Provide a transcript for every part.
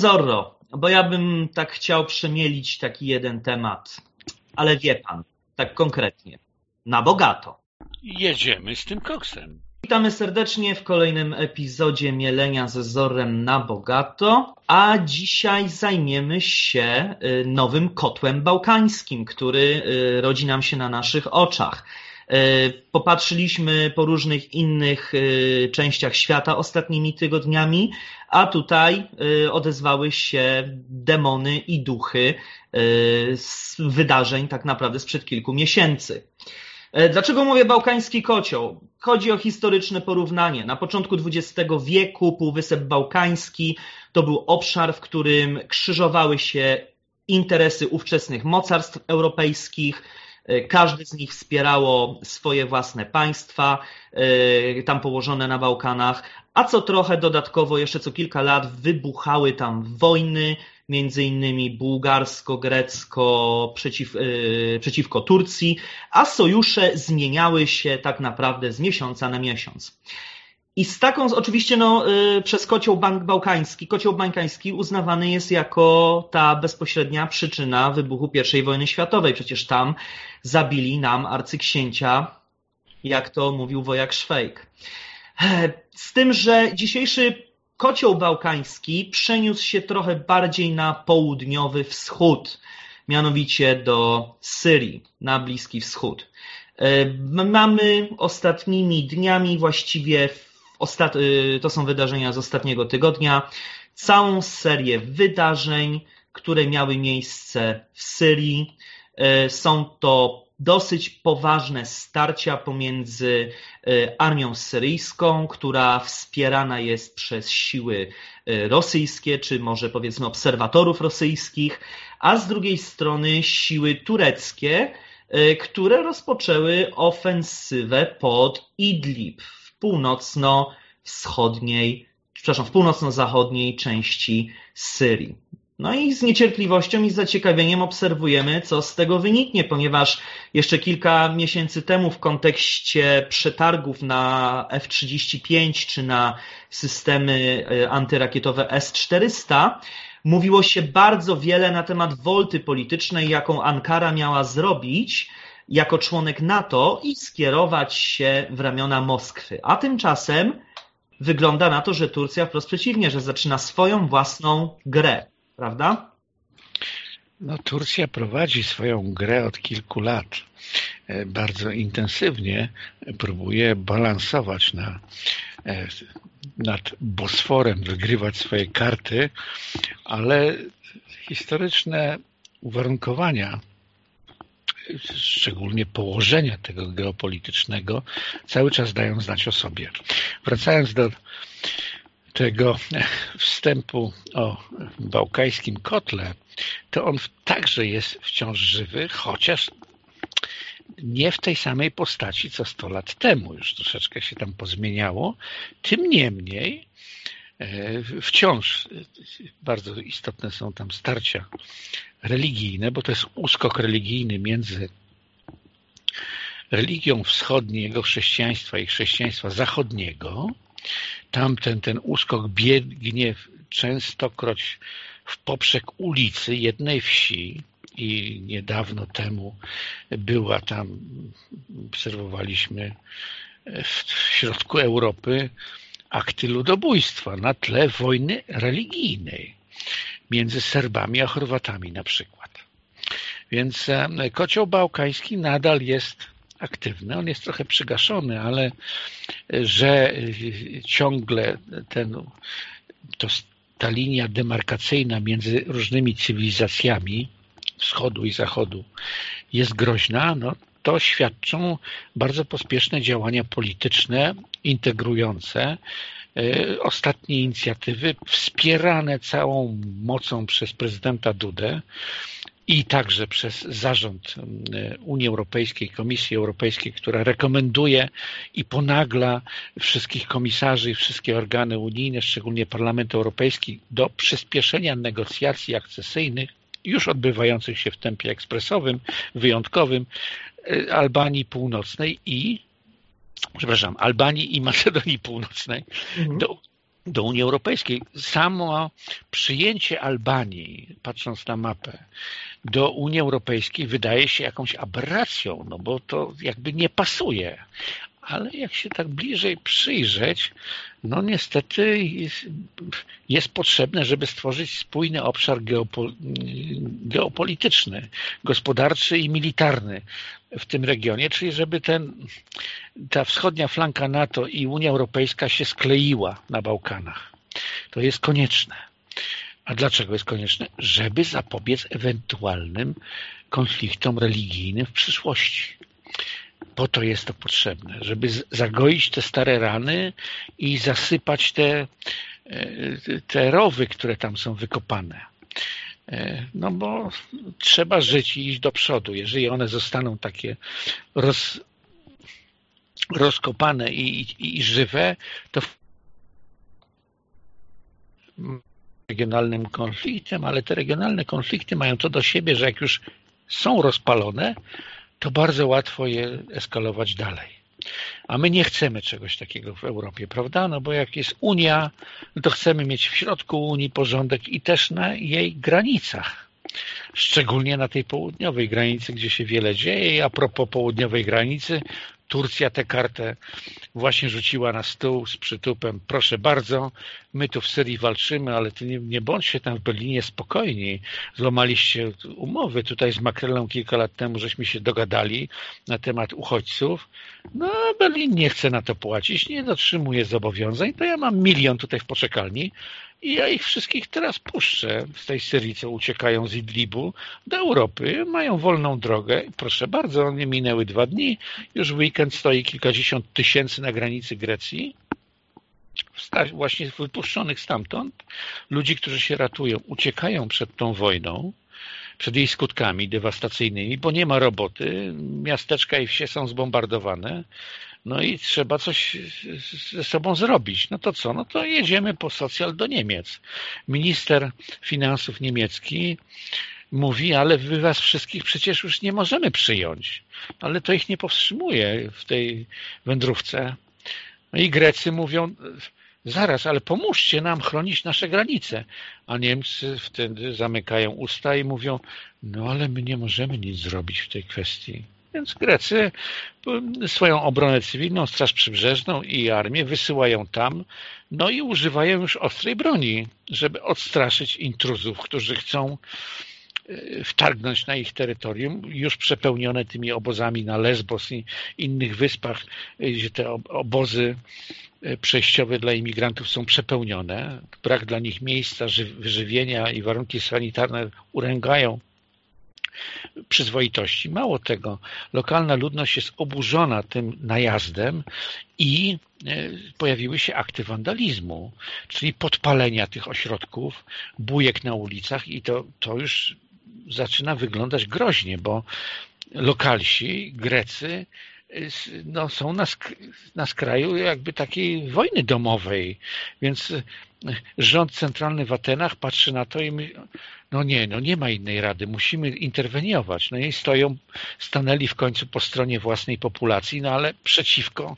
Zorro, bo ja bym tak chciał przemielić taki jeden temat, ale wie pan, tak konkretnie, na bogato. Jedziemy z tym koksem. Witamy serdecznie w kolejnym epizodzie Mielenia ze Zorem na bogato, a dzisiaj zajmiemy się y, nowym kotłem bałkańskim, który y, rodzi nam się na naszych oczach. Y, popatrzyliśmy po różnych innych częściach świata ostatnimi tygodniami, a tutaj odezwały się demony i duchy z wydarzeń tak naprawdę sprzed kilku miesięcy. E, dlaczego mówię bałkański kocioł? Chodzi o historyczne porównanie. Na początku XX wieku Półwysep Bałkański to był obszar, w którym krzyżowały się interesy ówczesnych mocarstw europejskich. E, każdy z nich wspierało swoje własne państwa, e, tam położone na Bałkanach, a co trochę dodatkowo, jeszcze co kilka lat wybuchały tam wojny, między innymi bułgarsko-grecko przeciw, yy, przeciwko Turcji, a sojusze zmieniały się tak naprawdę z miesiąca na miesiąc. I z taką, oczywiście no, przez kocioł bank bałkański, kocioł bałkański uznawany jest jako ta bezpośrednia przyczyna wybuchu I wojny światowej. Przecież tam zabili nam arcyksięcia, jak to mówił wojak Szwejk. Z tym, że dzisiejszy Kocioł bałkański przeniósł się trochę bardziej na południowy wschód, mianowicie do Syrii, na Bliski Wschód. E, mamy ostatnimi dniami, właściwie ostat... E, to są wydarzenia z ostatniego tygodnia, całą serię wydarzeń, które miały miejsce w Syrii. E, są to dosyć poważne starcia pomiędzy e, armią syryjską, która wspierana jest przez siły e, rosyjskie, czy może powiedzmy obserwatorów rosyjskich, a z drugiej strony siły tureckie, które rozpoczęły ofensywę pod Idlib w północno-wschodniej, przepraszam, w północno-zachodniej części Syrii. No i z niecierpliwością i z zaciekawieniem obserwujemy, co z tego wyniknie, ponieważ jeszcze kilka miesięcy temu w kontekście przetargów na F-35 czy na systemy e, antyrakietowe S-400 mówiło się bardzo wiele na temat wolty politycznej, jaką Ankara miała zrobić jako członek NATO i skierować się w ramiona Moskwy. A tymczasem wygląda na to, że Turcja wprost przeciwnie, że zaczyna swoją własną grę prawda? No, Turcja prowadzi swoją grę od kilku lat. E, bardzo intensywnie próbuje balansować na, e, nad Bosforem, wygrywać swoje karty, ale historyczne uwarunkowania, szczególnie położenia tego geopolitycznego, cały czas dają znać o sobie. Wracając do tego wstępu o bałkańskim kotle, to on także jest wciąż żywy, chociaż nie w tej samej postaci co 100 lat temu. Już troszeczkę się tam pozmieniało. Tym niemniej e, wciąż bardzo istotne są tam starcia religijne, bo to jest uskok religijny między religią wschodniego chrześcijaństwa i chrześcijaństwa zachodniego, Tamten ten uskok biegnie częstokroć w poprzek ulicy jednej wsi i niedawno temu była tam, obserwowaliśmy w środku Europy akty ludobójstwa na tle wojny religijnej między Serbami a Chorwatami na przykład. Więc e, kocioł bałkański nadal jest aktywny. On jest trochę przygaszony, ale że ciągle ten, to, ta linia demarkacyjna między różnymi cywilizacjami wschodu i zachodu jest groźna, no, to świadczą bardzo pospieszne działania polityczne, integrujące e, ostatnie inicjatywy wspierane całą mocą przez prezydenta Dudę i także przez zarząd e, Unii Europejskiej, Komisji Europejskiej, która rekomenduje i ponagla wszystkich komisarzy i wszystkie organy unijne, szczególnie Parlament Europejski, do przyspieszenia negocjacji akcesyjnych już odbywających się w tempie ekspresowym, wyjątkowym e, Albanii Północnej i przepraszam, Albanii i Macedonii Północnej mhm. do do Unii Europejskiej. Samo przyjęcie Albanii, patrząc na mapę, do Unii Europejskiej wydaje się jakąś aberracją, no bo to jakby nie pasuje. Ale jak się tak bliżej przyjrzeć, no niestety jest, jest potrzebne, żeby stworzyć spójny obszar geopol geopolityczny, gospodarczy i militarny w tym regionie, czyli żeby ten, ta wschodnia flanka NATO i Unia Europejska się skleiła na Bałkanach. To jest konieczne. A dlaczego jest konieczne? Żeby zapobiec ewentualnym konfliktom religijnym w przyszłości. Po to jest to potrzebne, żeby zagoić te stare rany i zasypać te, e, te rowy, które tam są wykopane. E, no bo trzeba żyć i iść do przodu. Jeżeli one zostaną takie roz, rozkopane i, i, i żywe, to regionalnym konfliktem, ale te regionalne konflikty mają to do siebie, że jak już są rozpalone, to bardzo łatwo je eskalować dalej. A my nie chcemy czegoś takiego w Europie, prawda? No bo jak jest Unia, no to chcemy mieć w środku Unii porządek i też na jej granicach. Szczególnie na tej południowej granicy, gdzie się wiele dzieje. A propos południowej granicy, Turcja tę kartę właśnie rzuciła na stół z przytupem. Proszę bardzo, my tu w Syrii walczymy, ale ty nie, nie bądźcie tam w Berlinie spokojni. Złamaliście umowy. Tutaj z Makrelą kilka lat temu żeśmy się dogadali na temat uchodźców. No, Berlin nie chce na to płacić, nie dotrzymuje zobowiązań. To ja mam milion tutaj w poczekalni i ja ich wszystkich teraz puszczę z tej Syrii, co uciekają z Idlibu do Europy. Mają wolną drogę. Proszę bardzo, nie minęły dwa dni. Już w weekend stoi kilkadziesiąt tysięcy na granicy Grecji. Właśnie wypuszczonych stamtąd. Ludzi, którzy się ratują, uciekają przed tą wojną przed jej skutkami dewastacyjnymi, bo nie ma roboty, miasteczka i wsie są zbombardowane, no i trzeba coś ze sobą zrobić. No to co? No to jedziemy po socjal do Niemiec. Minister finansów niemiecki mówi, ale wy was wszystkich przecież już nie możemy przyjąć. Ale to ich nie powstrzymuje w tej wędrówce. No i Grecy mówią, zaraz, ale pomóżcie nam chronić nasze granice. A Niemcy wtedy zamykają usta i mówią, no ale my nie możemy nic zrobić w tej kwestii. Więc Grecy swoją obronę cywilną, Straż Przybrzeżną i armię wysyłają tam, no i używają już ostrej broni, żeby odstraszyć intruzów, którzy chcą wtargnąć na ich terytorium, już przepełnione tymi obozami na Lesbos i innych wyspach, e, gdzie te obozy e, przejściowe dla imigrantów są przepełnione. Brak dla nich miejsca, wyżywienia i warunki sanitarne uręgają przyzwoitości. Mało tego, lokalna ludność jest oburzona tym najazdem i pojawiły się akty wandalizmu, czyli podpalenia tych ośrodków, bujek na ulicach i to, to już zaczyna wyglądać groźnie, bo lokalsi, Grecy no, są na, sk na skraju jakby takiej wojny domowej, więc e, rząd centralny w Atenach patrzy na to i my, no nie, no nie ma innej rady, musimy interweniować. No i stoją, stanęli w końcu po stronie własnej populacji, no ale przeciwko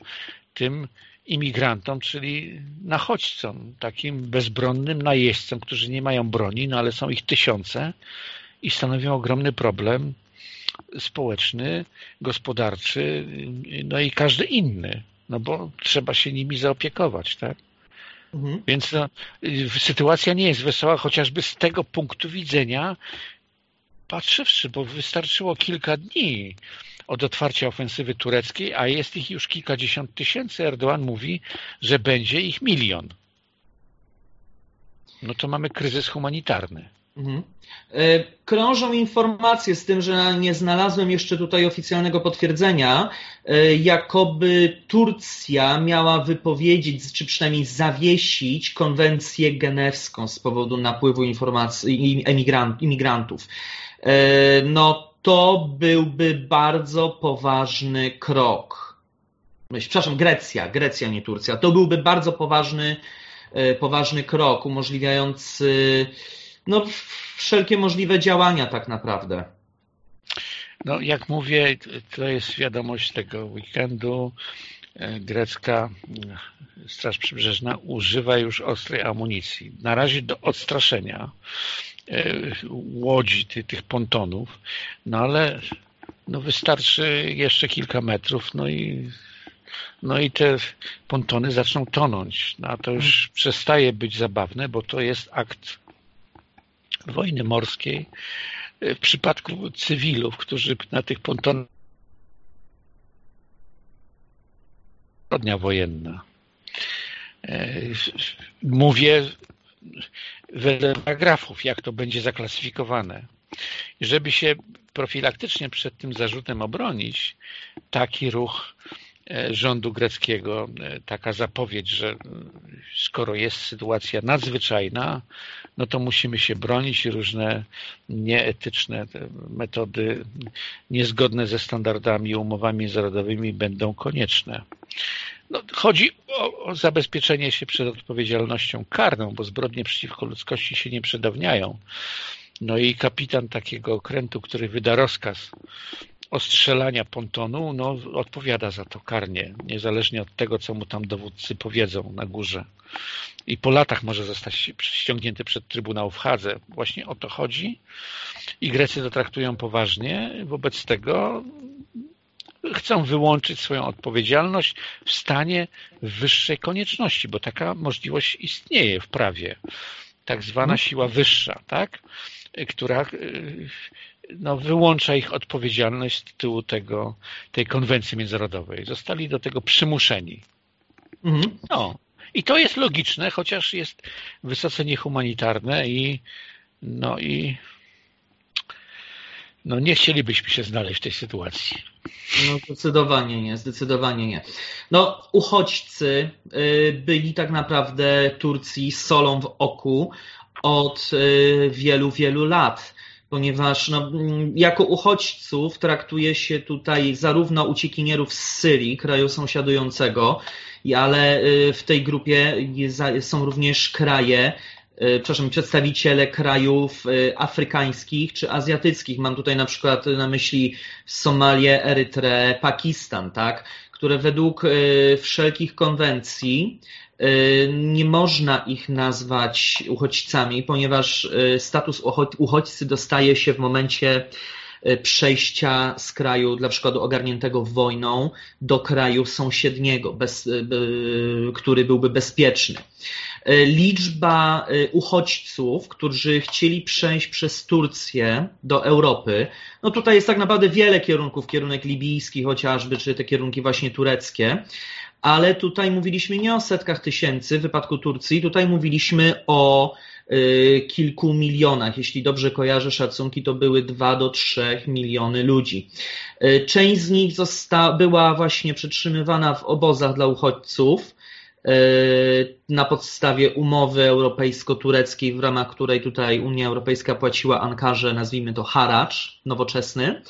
tym imigrantom, czyli nachodźcom, takim bezbronnym najeźdźcom, którzy nie mają broni, no ale są ich tysiące i stanowią ogromny problem społeczny, gospodarczy, no i każdy inny, no bo trzeba się nimi zaopiekować, tak? Mhm. Więc no, sytuacja nie jest wesoła, chociażby z tego punktu widzenia patrzywszy, bo wystarczyło kilka dni od otwarcia ofensywy tureckiej, a jest ich już kilkadziesiąt tysięcy. Erdoğan mówi, że będzie ich milion. No to mamy kryzys humanitarny. Mhm. E, krążą informacje z tym, że nie znalazłem jeszcze tutaj oficjalnego potwierdzenia, e, jakoby Turcja miała wypowiedzieć, czy przynajmniej zawiesić konwencję genewską z powodu napływu informacji imigrantów. E, no to byłby bardzo poważny krok. Przepraszam, Grecja, Grecja, nie Turcja. To byłby bardzo poważny, poważny krok umożliwiający no, wszelkie możliwe działania tak naprawdę. No, jak mówię, to jest wiadomość tego weekendu. grecka Straż Przybrzeżna używa już ostrej amunicji. Na razie do odstraszenia łodzi, tych, tych pontonów, no ale no wystarczy jeszcze kilka metrów, no i no i te pontony zaczną tonąć. No a to już przestaje być zabawne, bo to jest akt wojny morskiej w przypadku cywilów, którzy na tych pontonach zbrodnia wojenna. E, mówię wedle paragrafów, jak to będzie zaklasyfikowane. Żeby się profilaktycznie przed tym zarzutem obronić, taki ruch e, rządu greckiego, e, taka zapowiedź, że skoro jest sytuacja nadzwyczajna, no to musimy się bronić i różne nieetyczne metody niezgodne ze standardami i umowami międzynarodowymi będą konieczne. No, chodzi o, o, zabezpieczenie się przed odpowiedzialnością karną, bo zbrodnie przeciwko ludzkości się nie przedawniają. No i kapitan takiego okrętu, który wyda rozkaz ostrzelania pontonu, no, odpowiada za to karnie, niezależnie od tego, co mu tam dowódcy powiedzą na górze. I po latach może zostać ściągnięty przed Trybunał w Hadze. Właśnie o to chodzi. I Grecy to traktują poważnie. Wobec tego chcą wyłączyć swoją odpowiedzialność w stanie wyższej konieczności, bo taka możliwość istnieje w prawie. Tak zwana siła wyższa, tak? która no, wyłącza ich odpowiedzialność z tytułu tego, tej konwencji międzynarodowej. Zostali do tego przymuszeni. Mhm. No. I to jest logiczne, chociaż jest wysoce niehumanitarne i no i no nie chcielibyśmy się znaleźć w tej sytuacji. No zdecydowanie nie, zdecydowanie nie. No uchodźcy y, byli tak naprawdę Turcji solą w oku od y, wielu, wielu lat ponieważ no, jako uchodźców traktuje się tutaj zarówno uciekinierów z Syrii, kraju sąsiadującego, ale y, w tej grupie są również kraje, y, przepraszam, przedstawiciele krajów afrykańskich czy azjatyckich. Mam tutaj na przykład na myśli Somalię, Erytrę, Pakistan, tak? które według wszelkich konwencji Y, nie można ich nazwać uchodźcami, ponieważ y, status uchodźcy dostaje się w momencie y, przejścia z kraju, dla przykładu ogarniętego wojną, do kraju sąsiedniego, bez, który byłby bezpieczny. Liczba uchodźców, którzy chcieli przejść przez Turcję do Europy, no tutaj jest tak naprawdę wiele kierunków, kierunek libijski chociażby, czy te kierunki właśnie tureckie, ale tutaj mówiliśmy nie o setkach tysięcy w wypadku Turcji, tutaj mówiliśmy o y, kilku milionach. Jeśli dobrze kojarzę szacunki, to były 2 do 3 miliony ludzi. Y, część z nich zosta- była właśnie przetrzymywana w obozach dla uchodźców y, na podstawie umowy europejsko-tureckiej, w ramach której tutaj Unia Europejska płaciła Ankarze, nazwijmy to haracz nowoczesny.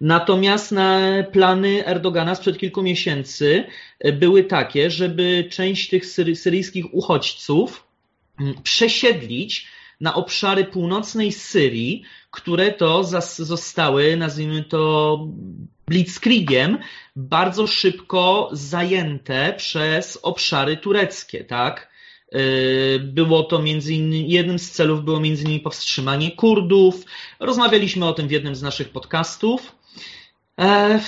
Natomiast na plany Erdogana sprzed kilku miesięcy e, były takie, żeby część tych syryjskich uchodźców mm, przesiedlić na obszary północnej Syrii, które to zostały, nazwijmy to blitzkriegiem, bardzo szybko zajęte przez obszary tureckie, tak? E, było to między innymi, jednym z celów było między innymi powstrzymanie Kurdów. Rozmawialiśmy o tym w jednym z naszych podcastów. E,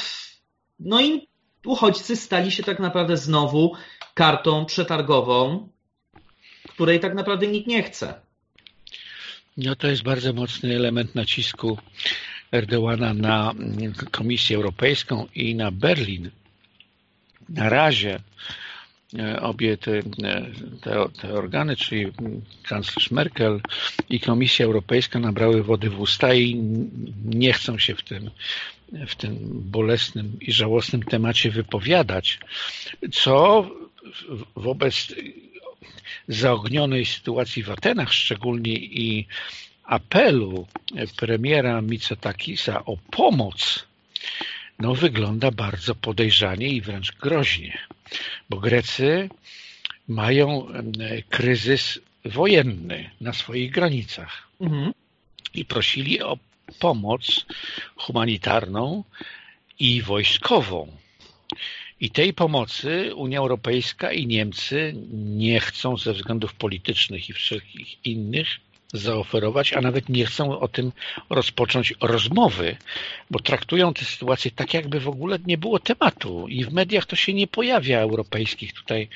no i uchodźcy stali się tak naprawdę znowu kartą przetargową, której tak naprawdę nikt nie chce. No to jest bardzo mocny element nacisku Erdoğana na Komisję Europejską i na Berlin. Na razie obie te, e, te, te, organy, czyli kanclerz Merkel i Komisja Europejska nabrały wody w usta i nie chcą się w tym, w tym bolesnym i żałosnym temacie wypowiadać, co wobec zaognionej sytuacji w Atenach szczególnie i apelu premiera Mitsotakisa o pomoc no, wygląda bardzo podejrzanie i wręcz groźnie bo Grecy mają kryzys wojenny na swoich granicach mhm. i prosili o pomoc humanitarną i wojskową. I tej pomocy Unia Europejska i Niemcy nie chcą ze względów politycznych i wszelkich innych zaoferować, a nawet nie chcą o tym rozpocząć rozmowy, bo traktują tę sytuację tak, jakby w ogóle nie było tematu i w mediach to się nie pojawia europejskich tutaj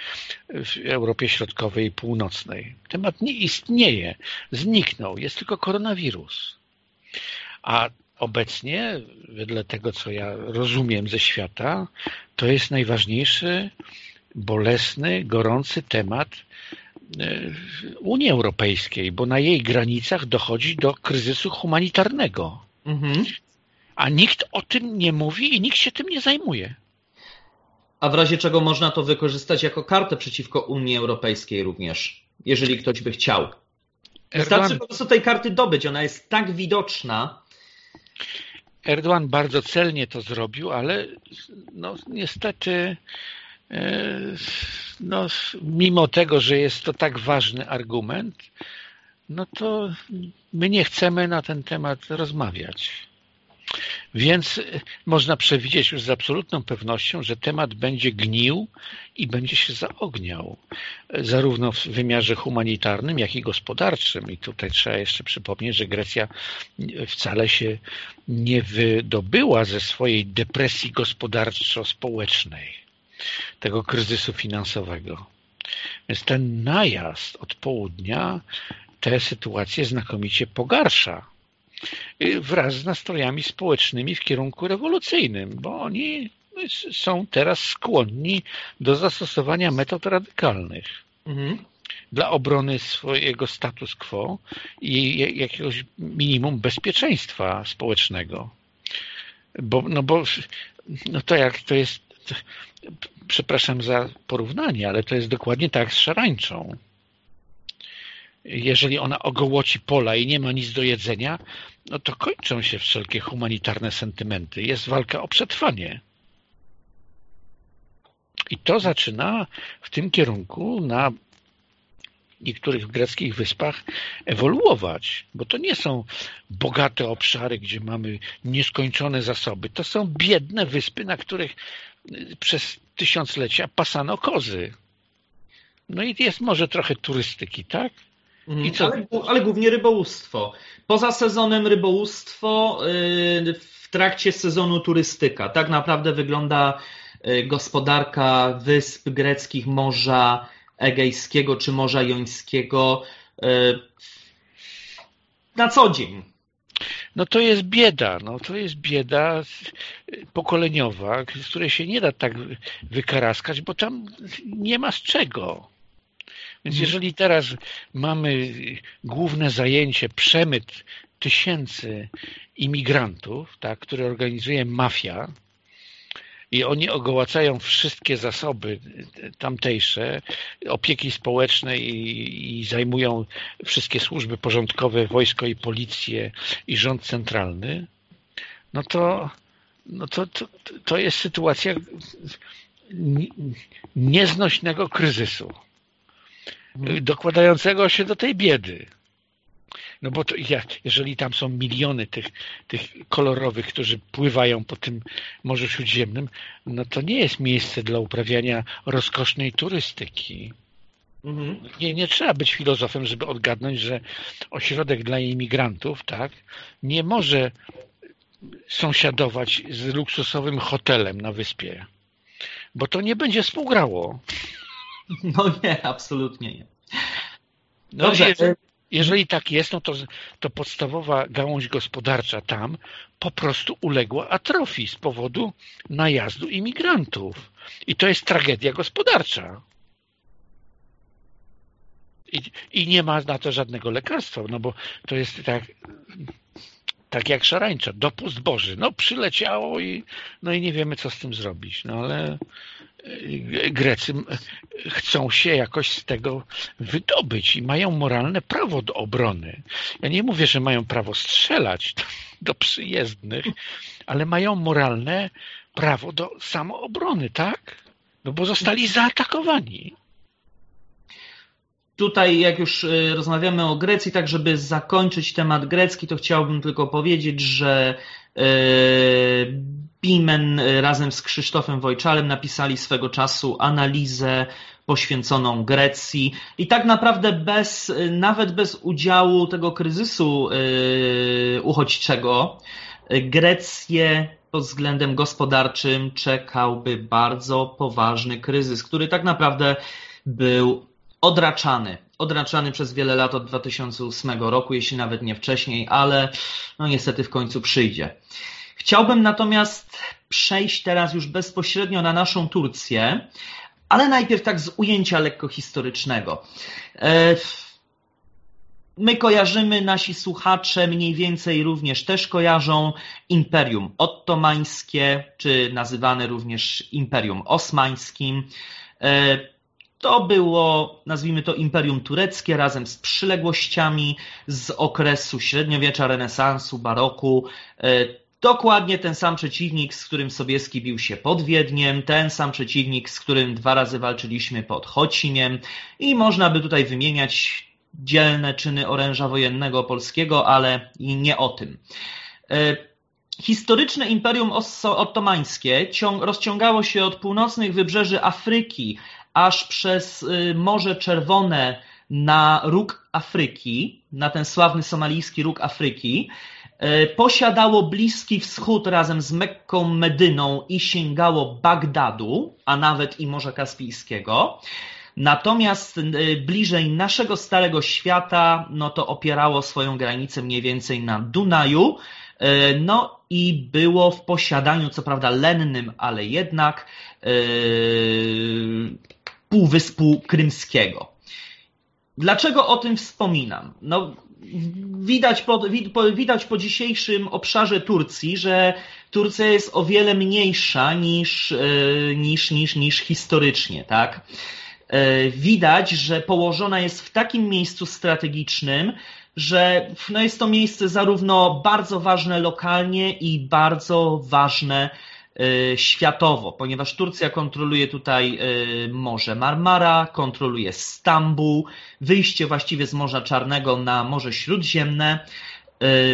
w Europie Środkowej i Północnej. Temat nie istnieje, zniknął, jest tylko koronawirus. A obecnie, wedle tego, co ja rozumiem ze świata, to jest najważniejszy, bolesny, gorący temat Unii Europejskiej, bo na jej granicach dochodzi do kryzysu humanitarnego. Mhm. A nikt o tym nie mówi i nikt się tym nie zajmuje. A w razie czego można to wykorzystać jako kartę przeciwko Unii Europejskiej również, jeżeli ktoś by chciał. Wystarczy Erdogan... po prostu tej karty dobyć, ona jest tak widoczna. Erdogan bardzo celnie to zrobił, ale no, niestety e, no, mimo tego, że jest to tak ważny argument, no to my nie chcemy na ten temat rozmawiać. Więc e, można przewidzieć już z absolutną pewnością, że temat będzie gnił i będzie się zaogniał, e, zarówno w wymiarze humanitarnym, jak i gospodarczym. I tutaj trzeba jeszcze przypomnieć, że Grecja wcale się nie wydobyła ze swojej depresji gospodarczo-społecznej, tego kryzysu finansowego. Więc ten najazd od południa tę sytuację znakomicie pogarsza wraz z nastrojami społecznymi w kierunku rewolucyjnym, bo oni są teraz skłonni do zastosowania metod radykalnych. Mhm. Dla obrony swojego status quo i jakiegoś minimum bezpieczeństwa społecznego. Bo, no bo no to jak to jest, przepraszam za porównanie, ale to jest dokładnie tak z szarańczą jeżeli ona ogołoci pola i nie ma nic do jedzenia, no to kończą się wszelkie humanitarne sentymenty. Jest walka o przetrwanie. I to zaczyna w tym kierunku na niektórych greckich wyspach ewoluować, bo to nie są bogate obszary, gdzie mamy nieskończone zasoby. To są biedne wyspy, na których przez tysiąclecia pasano kozy. No i jest może trochę turystyki, tak? I co? Ale, ale, głównie rybołówstwo. Poza sezonem rybołówstwo, y, w trakcie sezonu turystyka. Tak naprawdę wygląda y, gospodarka wysp greckich Morza Egejskiego czy Morza Jońskiego y, na co dzień. No to jest bieda, no to jest bieda pokoleniowa, z której się nie da tak wykaraskać, bo tam nie ma z czego. Więc mhm. jeżeli teraz mamy główne zajęcie, przemyt tysięcy imigrantów, tak, które organizuje mafia i oni ogołacają wszystkie zasoby tamtejsze, opieki społecznej i, i zajmują wszystkie służby porządkowe, wojsko i policję i rząd centralny, no to, no to, to, to jest sytuacja nieznośnego kryzysu. Dokładającego się do tej biedy. No bo to, jeżeli tam są miliony tych, tych kolorowych, którzy pływają po tym Morzu Śródziemnym, no to nie jest miejsce dla uprawiania rozkosznej turystyki. Mhm. Nie, nie trzeba być filozofem, żeby odgadnąć, że ośrodek dla imigrantów tak, nie może sąsiadować z luksusowym hotelem na wyspie, bo to nie będzie współgrało. No nie, absolutnie nie. No Dobrze. Jeżeli, jeżeli tak jest, no to, to podstawowa gałąź gospodarcza tam po prostu uległa atrofii z powodu najazdu imigrantów. I to jest tragedia gospodarcza. I, I, nie ma na to żadnego lekarstwa, no bo to jest tak, tak jak szarańcza, dopust Boży. No przyleciało i, no i nie wiemy, co z tym zrobić. No ale Grecy chcą się jakoś z tego wydobyć i mają moralne prawo do obrony. Ja nie mówię, że mają prawo strzelać do przyjezdnych, ale mają moralne prawo do samoobrony, tak? No bo zostali zaatakowani. Tutaj, jak już y, rozmawiamy o Grecji, tak żeby zakończyć temat grecki, to chciałbym tylko powiedzieć, że yy Pimen razem z Krzysztofem Wojczalem napisali swego czasu analizę poświęconą Grecji i tak naprawdę bez, nawet bez udziału tego kryzysu uchodźczego, Grecję pod względem gospodarczym czekałby bardzo poważny kryzys, który tak naprawdę był odraczany. Odraczany przez wiele lat od 2008 roku, jeśli nawet nie wcześniej, ale no niestety w końcu przyjdzie. Chciałbym natomiast przejść teraz już bezpośrednio na naszą Turcję, ale najpierw tak z ujęcia lekko historycznego. E, my kojarzymy, nasi słuchacze mniej więcej również też kojarzą Imperium Ottomańskie, czy nazywane również Imperium Osmańskim. E, to było, nazwijmy to, Imperium Tureckie razem z przyległościami z okresu średniowiecza, renesansu, baroku. Dokładnie ten sam przeciwnik, z którym Sobieski bił się pod Wiedniem, ten sam przeciwnik, z którym dwa razy walczyliśmy pod Chocimiem i można by tutaj wymieniać dzielne czyny oręża wojennego polskiego, ale nie o tym. E, historyczne Imperium Ottomańskie rozciągało się od północnych wybrzeży Afryki aż przez y, Morze Czerwone na róg Afryki, na ten sławny somalijski róg Afryki. E, posiadało Bliski Wschód razem z Mekką, Medyną i sięgało Bagdadu, a nawet i Morza Kaspijskiego. Natomiast y, bliżej naszego Starego Świata, no to opierało swoją granicę mniej więcej na Dunaju, y, no i było w posiadaniu, co prawda lennym, ale jednak Półwyspu Krymskiego. Dlaczego o tym wspominam? No, widać, po, widać po dzisiejszym obszarze Turcji, że Turcja jest o wiele mniejsza niż, niż, niż, niż historycznie, tak? E, widać, że położona jest w takim miejscu strategicznym, że no jest to miejsce zarówno bardzo ważne lokalnie i bardzo ważne e, światowo, ponieważ Turcja kontroluje tutaj e, Morze Marmara, kontroluje Stambuł, wyjście właściwie z Morza Czarnego na Morze Śródziemne,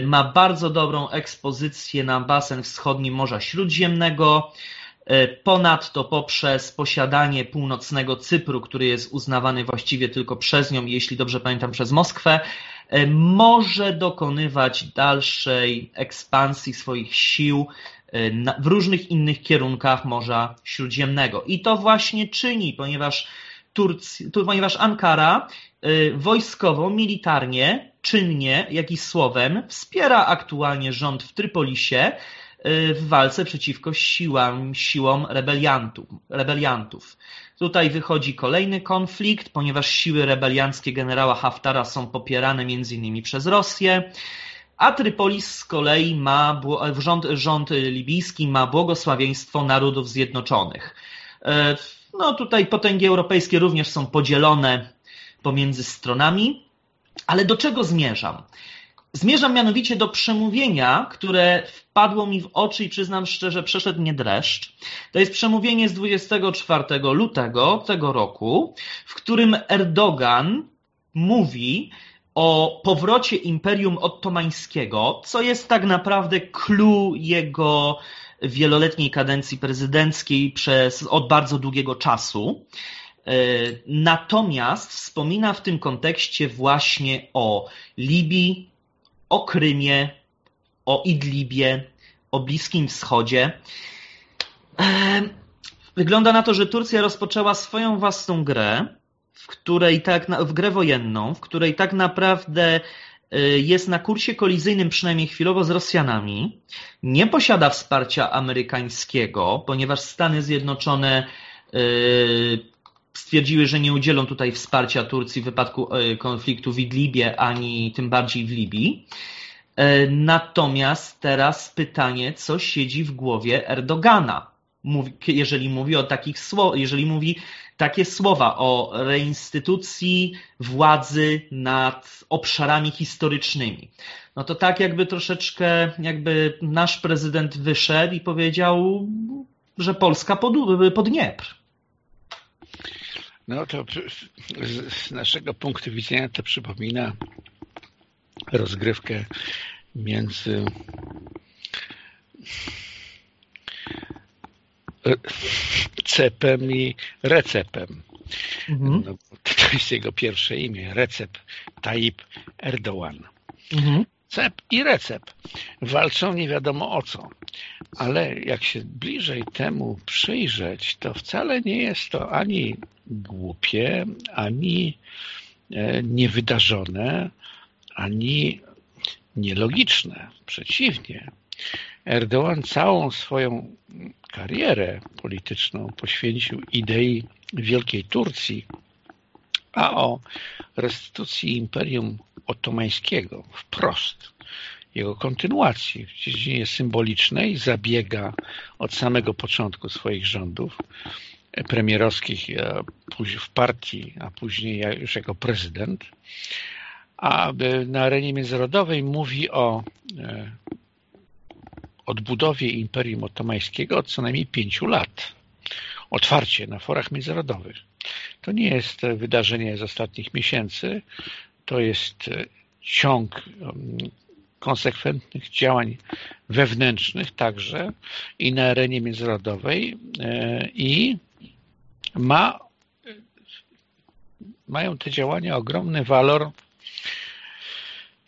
ma bardzo dobrą ekspozycję na basen wschodni Morza Śródziemnego, ponadto poprzez posiadanie północnego Cypru, który jest uznawany właściwie tylko przez nią, jeśli dobrze pamiętam, przez Moskwę, może dokonywać dalszej ekspansji swoich sił w różnych innych kierunkach Morza Śródziemnego. I to właśnie czyni, ponieważ, Turcji, ponieważ Ankara wojskowo, militarnie, czynnie, jak i słowem wspiera aktualnie rząd w Trypolisie, w walce przeciwko siłom, siłom rebeliantów, rebeliantów. Tutaj wychodzi kolejny konflikt, ponieważ siły rebelianckie generała Haftara są popierane m.in. przez Rosję, a Trypolis z kolei ma, rząd, rząd libijski ma błogosławieństwo Narodów Zjednoczonych. E, no tutaj potęgi europejskie również są podzielone pomiędzy stronami, ale do czego zmierzam? Zmierzam mianowicie do przemówienia, które wpadło mi w oczy i przyznam szczerze, przeszedł mnie dreszcz. To jest przemówienie z 24 lutego tego roku, w którym Erdogan mówi o powrocie Imperium Ottomańskiego, co jest tak naprawdę clue jego wieloletniej kadencji prezydenckiej przez, od bardzo długiego czasu. E, natomiast wspomina w tym kontekście właśnie o Libii, o Krymie, o Idlibie, o Bliskim Wschodzie. Wygląda na to, że Turcja rozpoczęła swoją własną grę, w której tak, w grę wojenną, w której tak naprawdę e, jest na kursie kolizyjnym przynajmniej chwilowo z Rosjanami, nie posiada wsparcia amerykańskiego, ponieważ Stany Zjednoczone e, stwierdziły, że nie udzielą tutaj wsparcia Turcji w wypadku e, konfliktu w Idlibie, ani tym bardziej w Libii. Natomiast teraz pytanie, co siedzi w głowie Erdogana, jeżeli mówi o takich jeżeli mówi takie słowa o reinstytucji władzy nad obszarami historycznymi. No to tak jakby troszeczkę jakby nasz prezydent wyszedł i powiedział, że Polska pod, pod Dniepr. No to z naszego punktu widzenia to przypomina rozgrywkę między Cepem i Recepem. Mhm. No, to jest jego pierwsze imię, Recep Tayyip Erdoğan. Mhm. Cep i Recep walczą nie wiadomo o co, ale jak się bliżej temu przyjrzeć, to wcale nie jest to ani głupie, ani e, niewydarzone, ani nielogiczne. Przeciwnie. Erdoğan całą swoją karierę polityczną poświęcił idei Wielkiej Turcji, a o restytucji Imperium Otomańskiego wprost, jego kontynuacji w dziedzinie symbolicznej zabiega od samego początku swoich rządów premierowskich w partii, a później już jako prezydent, a na arenie międzynarodowej mówi o e, odbudowie Imperium Otomańskiego od co najmniej pięciu lat. Otwarcie na forach międzynarodowych. To nie jest wydarzenie z ostatnich miesięcy, to jest ciąg um, konsekwentnych działań wewnętrznych także i na arenie międzynarodowej e, i ma, mają te działania ogromny walor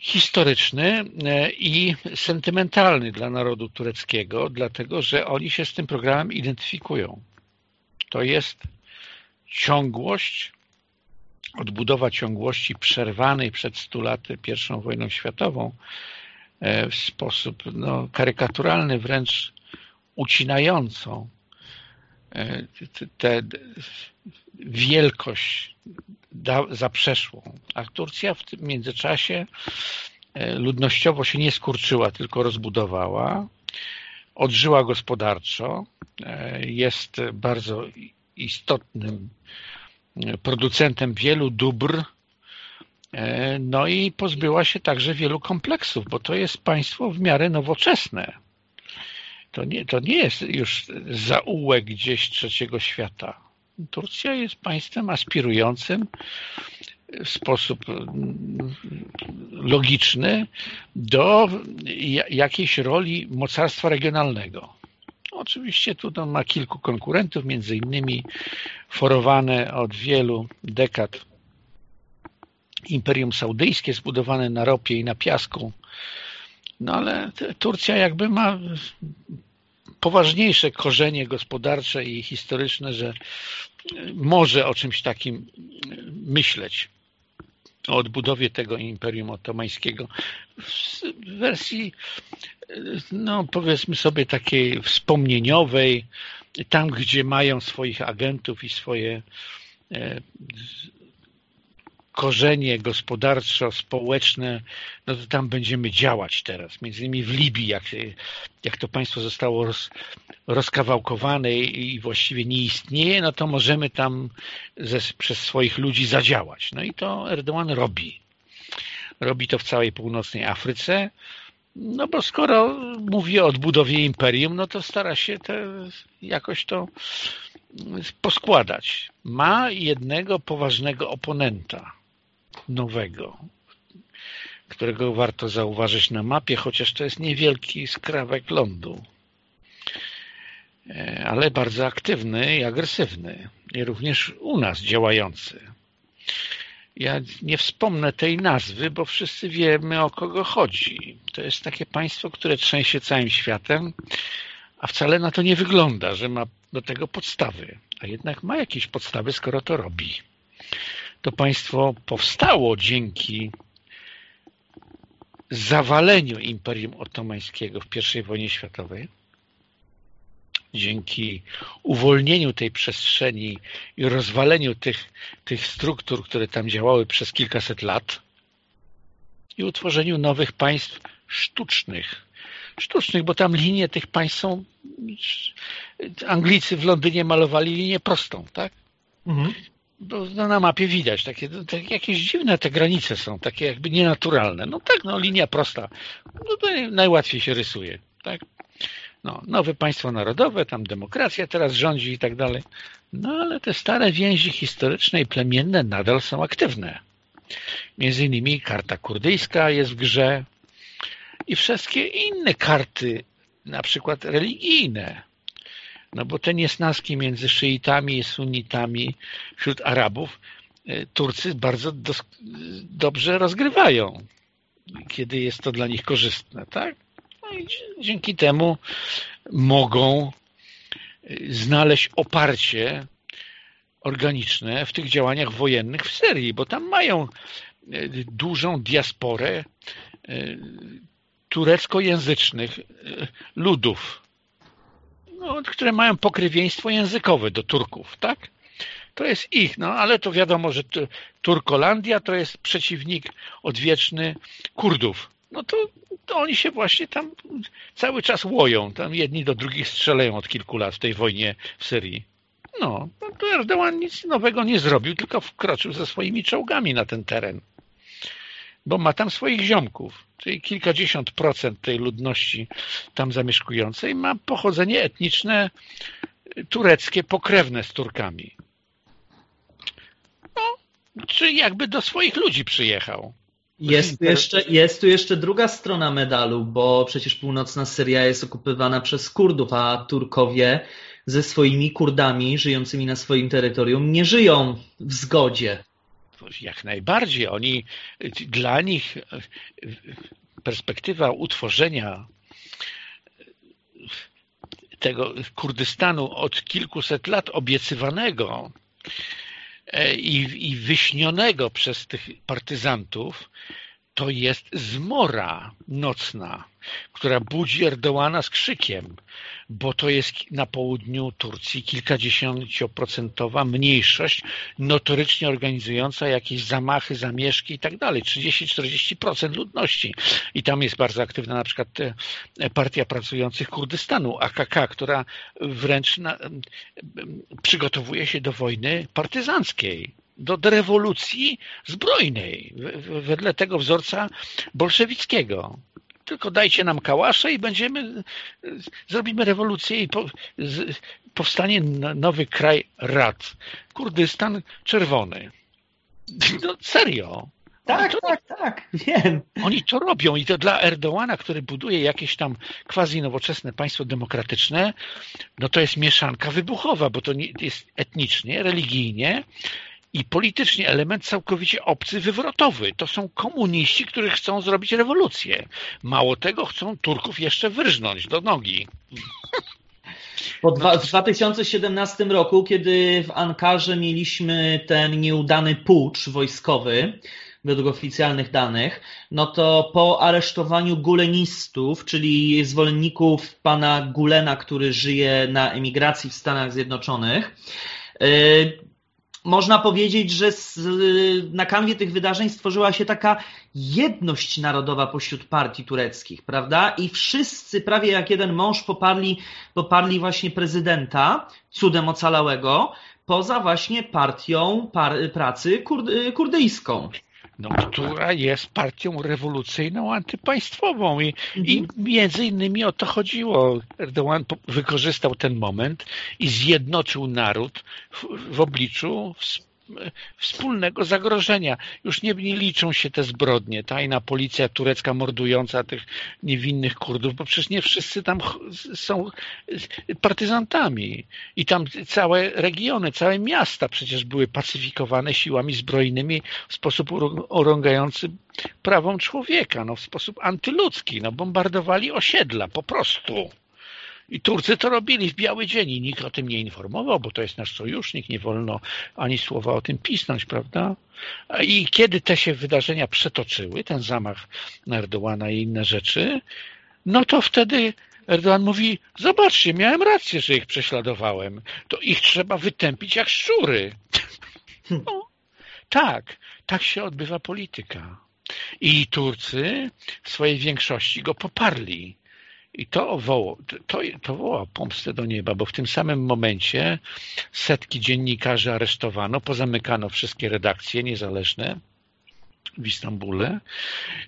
historyczny e, i sentymentalny dla narodu tureckiego, dlatego że oni się z tym programem identyfikują. To jest ciągłość, odbudowa ciągłości przerwanej przed 100 laty I wojną światową e, w sposób no, karykaturalny, wręcz ucinającą e, tę wielkość zaprzeszłą. A Turcja w tym międzyczasie e, ludnościowo się nie skurczyła, tylko rozbudowała, odżyła gospodarczo, e, jest bardzo istotnym e, producentem wielu dóbr, no i pozbyła się także wielu kompleksów, bo to jest państwo w miarę nowoczesne. To nie, to nie jest już zaułek gdzieś trzeciego świata. Turcja jest państwem aspirującym w sposób mm, logiczny do jakiejś roli mocarstwa regionalnego. Oczywiście tu ma kilku konkurentów, między innymi forowane od wielu dekad Imperium Saudyjskie zbudowane na ropie i na piasku. No ale Turcja jakby ma poważniejsze korzenie gospodarcze i historyczne, że może o czymś takim myśleć o odbudowie tego Imperium Otomańskiego. W wersji no powiedzmy sobie takiej wspomnieniowej tam gdzie mają swoich agentów i swoje e, korzenie gospodarczo-społeczne, no to tam będziemy działać teraz. Między innymi w Libii, jak, jak to państwo zostało roz, rozkawałkowane i właściwie nie istnieje, no to możemy tam ze, przez swoich ludzi zadziałać. No i to Erdogan robi. Robi to w całej północnej Afryce, no bo skoro mówi o odbudowie imperium, no to stara się te, jakoś to poskładać. Ma jednego poważnego oponenta nowego, którego warto zauważyć na mapie, chociaż to jest niewielki skrawek lądu, e, ale bardzo aktywny i agresywny i również u nas działający. Ja nie wspomnę tej nazwy, bo wszyscy wiemy o kogo chodzi. To jest takie państwo, które trzęsie całym światem, a wcale na to nie wygląda, że ma do tego podstawy. A jednak ma jakieś podstawy, skoro to robi to państwo powstało dzięki zawaleniu Imperium Otomańskiego w I wojnie światowej, dzięki uwolnieniu tej przestrzeni i rozwaleniu tych, tych struktur, które tam działały przez kilkaset lat i utworzeniu nowych państw sztucznych. Sztucznych, bo tam linie tych państw są... Anglicy w Londynie malowali linię prostą, tak? Mhm no, na mapie widać, takie, takie jakieś dziwne te granice są, takie jakby nienaturalne. No tak, no linia prosta, no to najłatwiej się rysuje, tak? No, nowe państwo narodowe, tam demokracja teraz rządzi i tak dalej. No ale te stare więzi historyczne i plemienne nadal są aktywne. Między innymi karta kurdyjska jest w grze i wszystkie inne karty, na przykład religijne, No bo te niesnaski między szyitami i sunnitami wśród Arabów e, Turcy bardzo dobrze rozgrywają, kiedy jest to dla nich korzystne, tak? No i dzięki temu mogą e, znaleźć oparcie organiczne w tych działaniach wojennych w Syrii, bo tam mają e, dużą diasporę tureckojęzycznych ludów, no, które mają pokrewieństwo językowe do Turków, tak? To jest ich, no ale to wiadomo, że Turkolandia to jest przeciwnik odwieczny Kurdów. No to, to oni się właśnie tam cały czas łoją. Tam jedni do drugich strzelają od kilku lat w tej wojnie w Syrii. No, no to Erdogan nic nowego nie zrobił, tylko wkroczył ze swoimi czołgami na ten teren. Bo ma tam swoich ziomków czyli kilkadziesiąt procent tej ludności tam zamieszkującej ma pochodzenie etniczne tureckie, pokrewne z Turkami. No, czy jakby do swoich ludzi przyjechał. Jest tu, jeszcze, jest tu jeszcze druga strona medalu, bo przecież północna Syria jest okupywana przez Kurdów, a Turkowie ze swoimi Kurdami żyjącymi na swoim terytorium nie żyją w zgodzie jak najbardziej. Oni, dla nich perspektywa utworzenia tego Kurdystanu od kilkuset lat obiecywanego e, i, i wyśnionego przez tych partyzantów to jest zmora nocna, która budzi Erdołana z krzykiem, bo to jest na południu Turcji kilkadziesięcioprocentowa mniejszość notorycznie organizująca jakieś zamachy, zamieszki i tak dalej. 30-40% ludności. I tam jest bardzo aktywna na przykład e, Partia Pracujących Kurdystanu, AKK, która wręcz na, przygotowuje się do wojny partyzanckiej do rewolucji zbrojnej, wedle tego wzorca bolszewickiego. Tylko dajcie nam kałasze i będziemy, zrobimy rewolucję i po, z, powstanie nowy kraj rad. Kurdystan czerwony. No serio. Tak, to, tak, tak, wiem. Oni to robią i to dla Erdołana, który buduje jakieś tam quasi nowoczesne państwo demokratyczne, no to jest mieszanka wybuchowa, bo to jest etnicznie, religijnie i politycznie element całkowicie obcy, wywrotowy. To są komuniści, którzy chcą zrobić rewolucję. Mało tego, chcą Turków jeszcze wyrżnąć do nogi. Po dwa, w 2017 roku, kiedy w Ankarze mieliśmy ten nieudany pucz wojskowy, według oficjalnych danych, no to po aresztowaniu gulenistów, czyli zwolenników pana Gulena, który żyje na emigracji w Stanach Zjednoczonych, yy, można powiedzieć, że z, na kanwie tych wydarzeń stworzyła się taka jedność narodowa pośród partii tureckich, prawda? I wszyscy, prawie jak jeden mąż, poparli, poparli właśnie prezydenta, cudem ocalałego, poza właśnie partią par, pracy kur, kurdyjską no, która jest partią rewolucyjną, antypaństwową i, mhm. i między innymi o to chodziło. Erdogan wykorzystał ten moment i zjednoczył naród w, w obliczu wspólnego zagrożenia. Już nie, nie liczą się te zbrodnie. Tajna policja turecka mordująca tych niewinnych Kurdów, bo przecież nie wszyscy tam są partyzantami. I tam całe regiony, całe miasta przecież były pacyfikowane siłami zbrojnymi w sposób urągający prawom człowieka, no, w sposób antyludzki. No, bombardowali osiedla po prostu. I Turcy to robili w biały dzień i nikt o tym nie informował, bo to jest nasz sojusznik, nie wolno ani słowa o tym pisnąć, prawda? I kiedy te się wydarzenia przetoczyły, ten zamach na Erdoğana i inne rzeczy, no to wtedy Erdoğan mówi, zobaczcie, miałem rację, że ich prześladowałem. To ich trzeba wytępić jak szczury. No, tak, tak się odbywa polityka. I Turcy w swojej większości go poparli. I to, woło, to, to woła pomstę do nieba, bo w tym samym momencie setki dziennikarzy aresztowano, pozamykano wszystkie redakcje niezależne w Istambule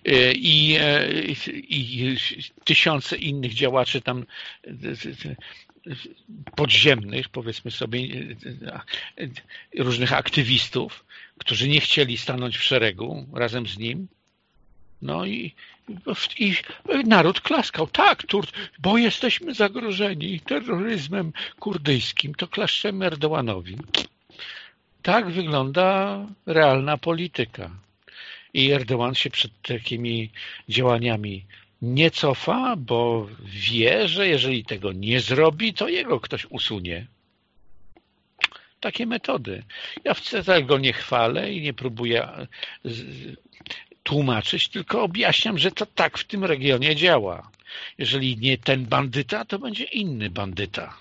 e, i, e, i, i tysiące innych działaczy tam e, podziemnych, powiedzmy sobie, różnych aktywistów, którzy nie chcieli stanąć w szeregu razem z nim, No i, i naród klaskał. Tak, Tur bo jesteśmy zagrożeni terroryzmem kurdyjskim, to klaszczemy Erdoganowi. Tak wygląda realna polityka. I Erdogan się przed takimi działaniami nie cofa, bo wie, że jeżeli tego nie zrobi, to jego ktoś usunie. Takie metody. Ja wcale go nie chwalę i nie próbuję tłumaczyć, tylko objaśniam, że to tak w tym regionie działa. Jeżeli nie ten bandyta, to będzie inny bandyta.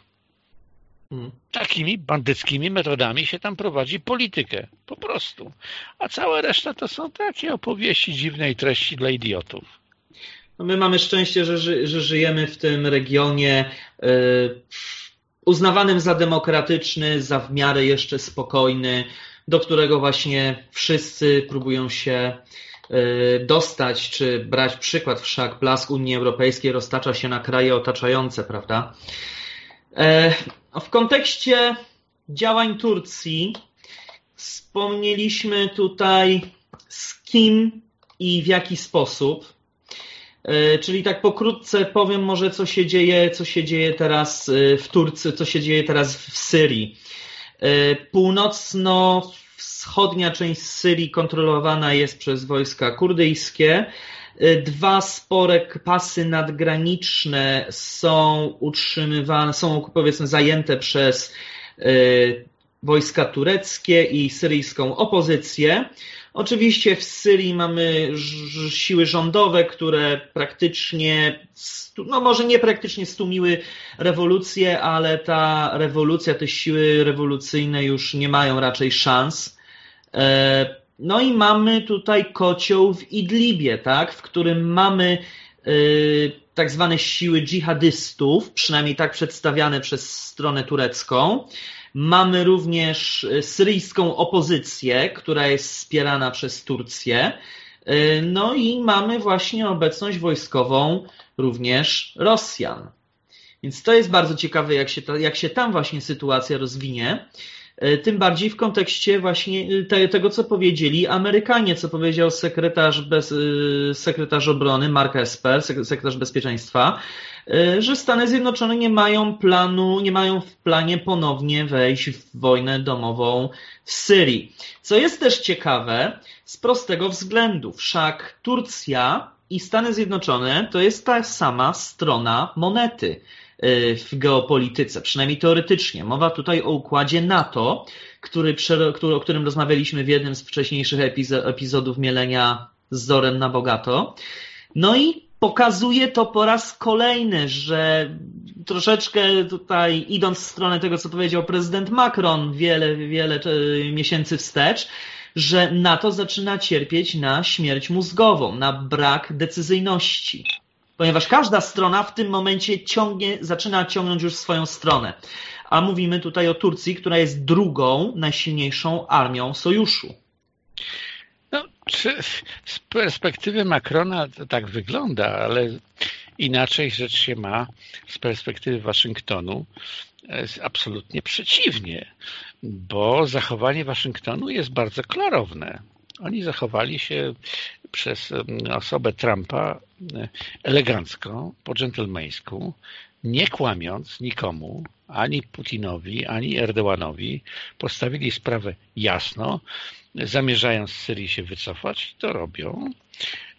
Hmm. Takimi bandyckimi metodami się tam prowadzi politykę. Po prostu. A cała reszta to są takie opowieści dziwnej treści dla idiotów. No my mamy szczęście, że, ży, że żyjemy w tym regionie yy, uznawanym za demokratyczny, za w miarę jeszcze spokojny, do którego właśnie wszyscy próbują się dostać, czy brać przykład. Wszak blask Unii Europejskiej roztacza się na kraje otaczające, prawda? Yy, w kontekście działań Turcji wspomnieliśmy tutaj z kim i w jaki sposób. E, czyli tak pokrótce powiem może, co się dzieje, co się dzieje teraz e, w Turcji, co się dzieje teraz w Syrii. E, północno-wschodnia część Syrii kontrolowana jest przez wojska kurdyjskie. Dwa spore pasy nadgraniczne są utrzymywane, są powiedzmy zajęte przez wojska tureckie i syryjską opozycję. Oczywiście w Syrii mamy siły rządowe, które praktycznie, no może nie praktycznie stłumiły rewolucję, ale ta rewolucja, te siły rewolucyjne już nie mają raczej szans. E, no i mamy tutaj kocioł w Idlibie, tak, w którym mamy e, tak zwane siły dżihadystów, przynajmniej tak przedstawiane przez stronę turecką. Mamy również e, syryjską opozycję, która jest wspierana przez Turcję. E, no i mamy właśnie obecność wojskową również Rosjan. Więc to jest bardzo ciekawe, jak się, ta, jak się tam właśnie sytuacja rozwinie. E, tym bardziej w kontekście właśnie e, te, tego, co powiedzieli Amerykanie, co powiedział sekretarz, bez, e, sekretarz obrony Mark Esper, sekretarz bezpieczeństwa, że Stany Zjednoczone nie mają planu, nie mają w planie ponownie wejść w wojnę domową w Syrii. Co jest też ciekawe z prostego względu. Wszak Turcja i Stany Zjednoczone to jest ta sama strona monety. Y, w geopolityce, przynajmniej teoretycznie. Mowa tutaj o układzie NATO, który, o którym rozmawialiśmy w jednym z wcześniejszych epizodów Mielenia z Zorem na Bogato. No i pokazuje to po raz kolejny, że troszeczkę tutaj idąc w stronę tego, co powiedział prezydent Macron wiele, wiele y, miesięcy wstecz, że NATO zaczyna cierpieć na śmierć mózgową, na brak decyzyjności ponieważ każda strona w tym momencie ciągnie, zaczyna ciągnąć już swoją stronę. A mówimy tutaj o Turcji, która jest drugą najsilniejszą armią sojuszu. No, z perspektywy Macrona to tak wygląda, ale inaczej rzecz się ma z perspektywy Waszyngtonu absolutnie przeciwnie, bo zachowanie Waszyngtonu jest bardzo klarowne. Oni zachowali się przez osobę Trumpa e, elegancko, po dżentelmeńsku, nie kłamiąc nikomu, ani Putinowi, ani Erdoganowi, postawili sprawę jasno, zamierzają z Syrii się wycofać, to robią.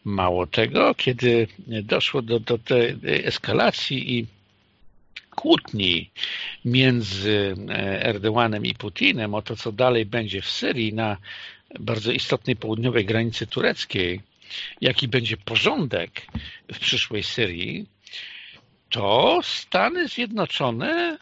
Mało tego, kiedy doszło do, do tej eskalacji i kłótni między e, Erdoganem i Putinem o to, co dalej będzie w Syrii na bardzo istotnej południowej granicy tureckiej, jaki będzie porządek w przyszłej Syrii, to Stany Zjednoczone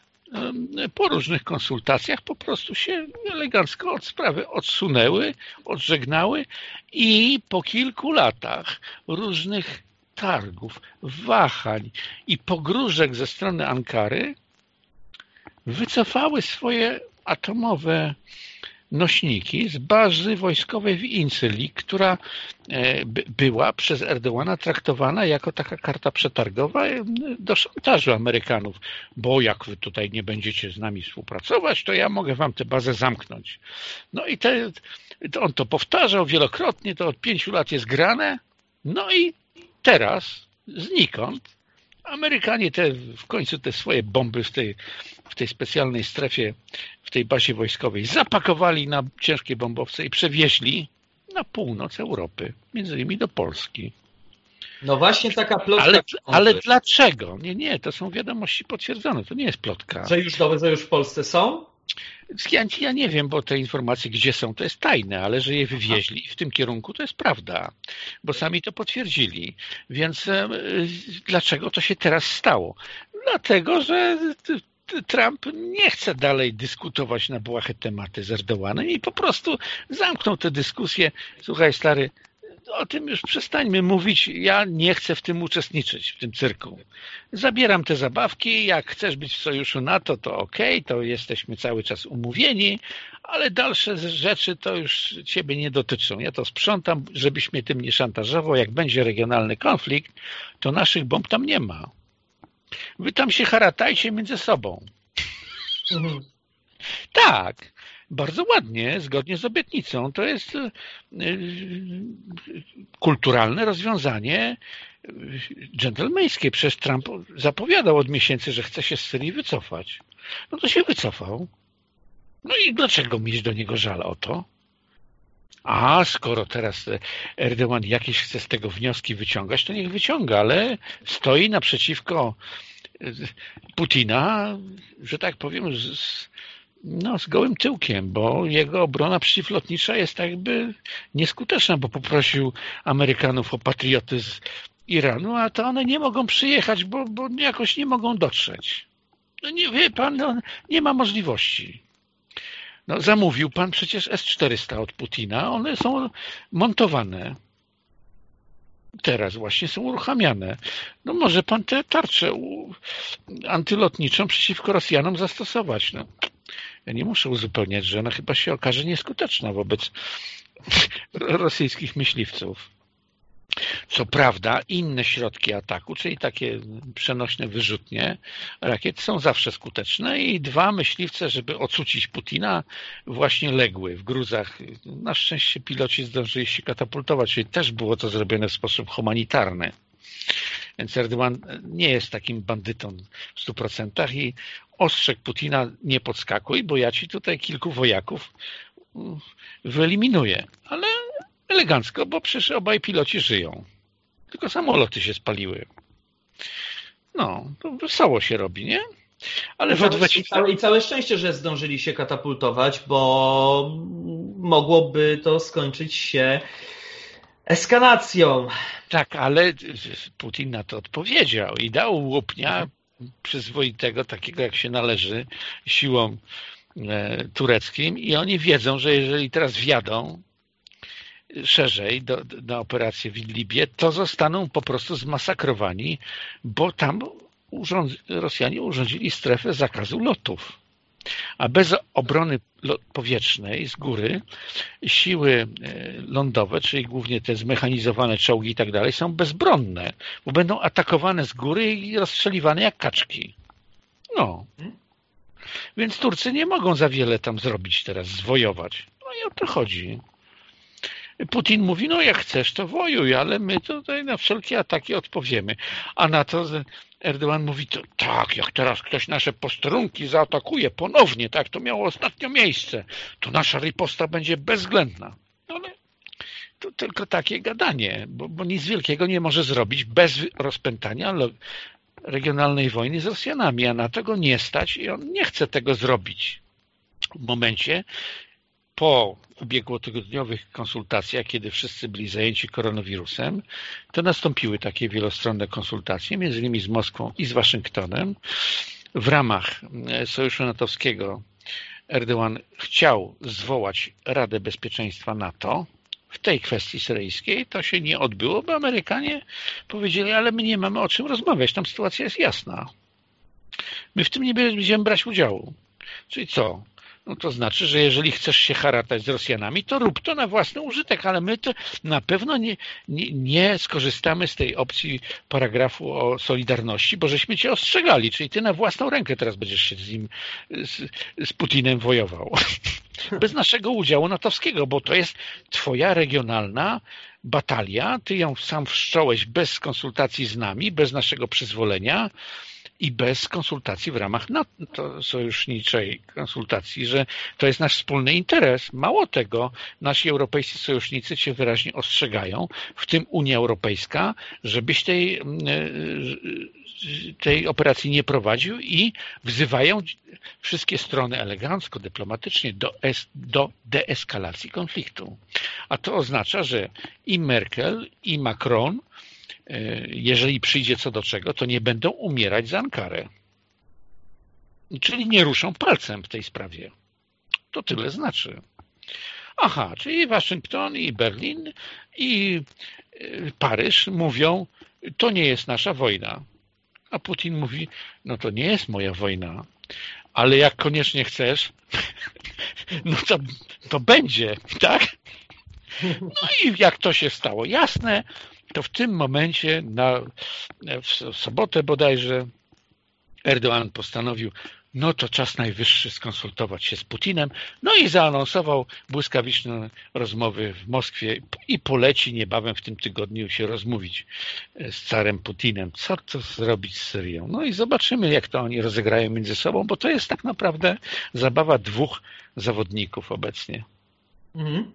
po różnych konsultacjach po prostu się elegancko od sprawy odsunęły, odżegnały i po kilku latach różnych targów, wahań i pogróżek ze strony Ankary wycofały swoje atomowe nośniki z bazy wojskowej w Incylii, która e, była przez Erdogana traktowana jako taka karta przetargowa e, do szantażu Amerykanów, bo jak wy tutaj nie będziecie z nami współpracować, to ja mogę wam tę bazę zamknąć. No i te, on to powtarzał wielokrotnie, to od pięciu lat jest grane, No i teraz znikąd Amerykanie te, w końcu te swoje bomby w tej, w tej specjalnej strefie, w tej bazie wojskowej zapakowali na ciężkie bombowce i przewieźli na północ Europy, między innymi do Polski. No właśnie taka plotka. Ale, ale dlaczego? Nie, nie, to są wiadomości potwierdzone, to nie jest plotka. Że już, że już w Polsce są? Ja, ja nie wiem, bo te informacje gdzie są, to jest tajne, ale że je wywieźli w tym kierunku, to jest prawda, bo sami to potwierdzili. Więc e, dlaczego to się teraz stało? Dlatego, że Trump nie chce dalej dyskutować na błahe tematy z Erdoganem i po prostu zamknął tę dyskusję. Słuchaj stary, o tym już przestańmy mówić. Ja nie chcę w tym uczestniczyć, w tym cyrku. Zabieram te zabawki. Jak chcesz być w sojuszu NATO, to ok, to jesteśmy cały czas umówieni, ale dalsze rzeczy to już ciebie nie dotyczą. Ja to sprzątam, żebyś mnie tym nie szantażował. Jak będzie regionalny konflikt, to naszych bomb tam nie ma. Wy tam się haratajcie między sobą. Mhm. Tak bardzo ładnie, zgodnie z obietnicą. To jest e, kulturalne rozwiązanie e, dżentelmeńskie. Przecież Trump zapowiadał od miesięcy, że chce się z Syrii wycofać. No to się wycofał. No i dlaczego mieć do niego żal o to? A skoro teraz Erdogan jakieś chce z tego wnioski wyciągać, to niech wyciąga, ale stoi naprzeciwko e, Putina, że tak powiem, z, no, z gołym tyłkiem, bo jego obrona przeciwlotnicza jest tak jakby nieskuteczna, bo poprosił Amerykanów o patriotyzm Iranu, a to one nie mogą przyjechać, bo, bo jakoś nie mogą dotrzeć. No nie wie pan, no, nie ma możliwości. No, zamówił pan przecież S-400 od Putina, one są montowane. Teraz właśnie są uruchamiane. No może pan tę tarczę antylotniczą przeciwko Rosjanom zastosować. No ja nie muszę uzupełniać, że ona chyba się okaże nieskuteczna wobec rosyjskich myśliwców. Co prawda inne środki ataku, czyli takie przenośne wyrzutnie rakiet są zawsze skuteczne i dwa myśliwce, żeby ocucić Putina właśnie legły w gruzach. Na szczęście piloci zdążyli się katapultować, czyli też było to zrobione w sposób humanitarny. Więc Erdogan nie jest takim bandytą w stu procentach i ostrzegł Putina nie podskakuj, bo ja ci tutaj kilku wojaków mm, wyeliminuję. Ale elegancko, bo przecież obaj piloci żyją. Tylko samoloty się spaliły. No, to wesoło się robi, nie? Ale I, całe, i, całe, I całe szczęście, że zdążyli się katapultować, bo mogłoby to skończyć się eskalacją. Tak, ale Putin na to odpowiedział i dał łupnia przyzwoitego, takiego jak się należy siłom e, tureckim i oni wiedzą, że jeżeli teraz wjadą szerzej do, na operację w Idlibie, to zostaną po prostu zmasakrowani, bo tam urząd, Rosjanie urządzili strefę zakazu lotów. A bez obrony powietrznej z góry siły e, lądowe, czyli głównie te zmechanizowane czołgi i tak dalej, są bezbronne, bo będą atakowane z góry i rozstrzeliwane jak kaczki. No. Więc Turcy nie mogą za wiele tam zrobić teraz, zwojować. No i o to chodzi. Putin mówi, no jak chcesz, to wojuj, ale my tutaj na wszelkie ataki odpowiemy. A na to Erdogan mówi, to tak, jak teraz ktoś nasze posterunki zaatakuje ponownie, tak, to miało ostatnio miejsce, to nasza riposta będzie bezwzględna. No ale to tylko takie gadanie, bo, bo nic wielkiego nie może zrobić bez rozpętania regionalnej wojny z Rosjanami, a na tego nie stać i on nie chce tego zrobić w momencie, po ubiegłotygodniowych konsultacjach, kiedy wszyscy byli zajęci koronawirusem, to nastąpiły takie wielostronne konsultacje, między innymi z Moskwą i z Waszyngtonem. W ramach e, Sojuszu Natowskiego Erdogan chciał zwołać Radę Bezpieczeństwa NATO w tej kwestii syryjskiej. To się nie odbyło, bo Amerykanie powiedzieli, ale my nie mamy o czym rozmawiać, tam sytuacja jest jasna. My w tym nie będziemy brać udziału. Czyli co? No to znaczy, że jeżeli chcesz się haratać z Rosjanami, to rób to na własny użytek, ale my to na pewno nie, nie, nie skorzystamy z tej opcji paragrafu o Solidarności, bo żeśmy cię ostrzegali, czyli ty na własną rękę teraz będziesz się z nim, z, z Putinem wojował. Bez naszego udziału natowskiego, bo to jest twoja regionalna batalia, ty ją sam wszcząłeś bez konsultacji z nami, bez naszego przyzwolenia, i bez konsultacji w ramach NATO sojuszniczej konsultacji, że to jest nasz wspólny interes. Mało tego, nasi europejscy sojusznicy cię wyraźnie ostrzegają, w tym Unia Europejska, żebyś tej, e, tej operacji nie prowadził i wzywają wszystkie strony elegancko, dyplomatycznie do, es, do deeskalacji konfliktu. A to oznacza, że i Merkel, i Macron jeżeli przyjdzie co do czego, to nie będą umierać za Ankarę. Czyli nie ruszą palcem w tej sprawie. To tyle znaczy. Aha, czyli Waszyngton i Berlin i e, Paryż mówią, to nie jest nasza wojna. A Putin mówi, no to nie jest moja wojna, ale jak koniecznie chcesz, no to, to będzie, tak? No i jak to się stało jasne, to w tym momencie, na, w sobotę bodajże, Erdoğan postanowił, no to czas najwyższy skonsultować się z Putinem, no i zaanonsował błyskawiczne rozmowy w Moskwie i poleci niebawem w tym tygodniu się rozmówić e, z carem Putinem, co to zrobić z Syrią. No i zobaczymy, jak to oni rozegrają między sobą, bo to jest tak naprawdę zabawa dwóch zawodników obecnie. Mhm.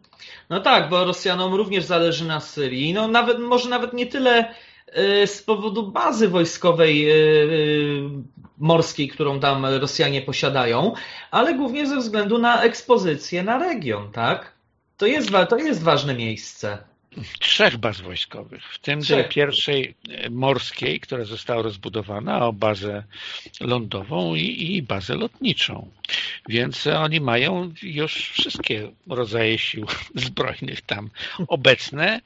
No tak, bo Rosjanom również zależy na Syrii. No nawet, może nawet nie tyle y, z powodu bazy wojskowej y, y, morskiej, którą tam Rosjanie posiadają, ale głównie ze względu na ekspozycję na region, tak? To jest, to jest ważne miejsce trzech baz wojskowych, w tym tej pierwszej e, morskiej, która została rozbudowana o bazę lądową i, i bazę lotniczą. Więc oni mają już wszystkie rodzaje sił zbrojnych tam obecne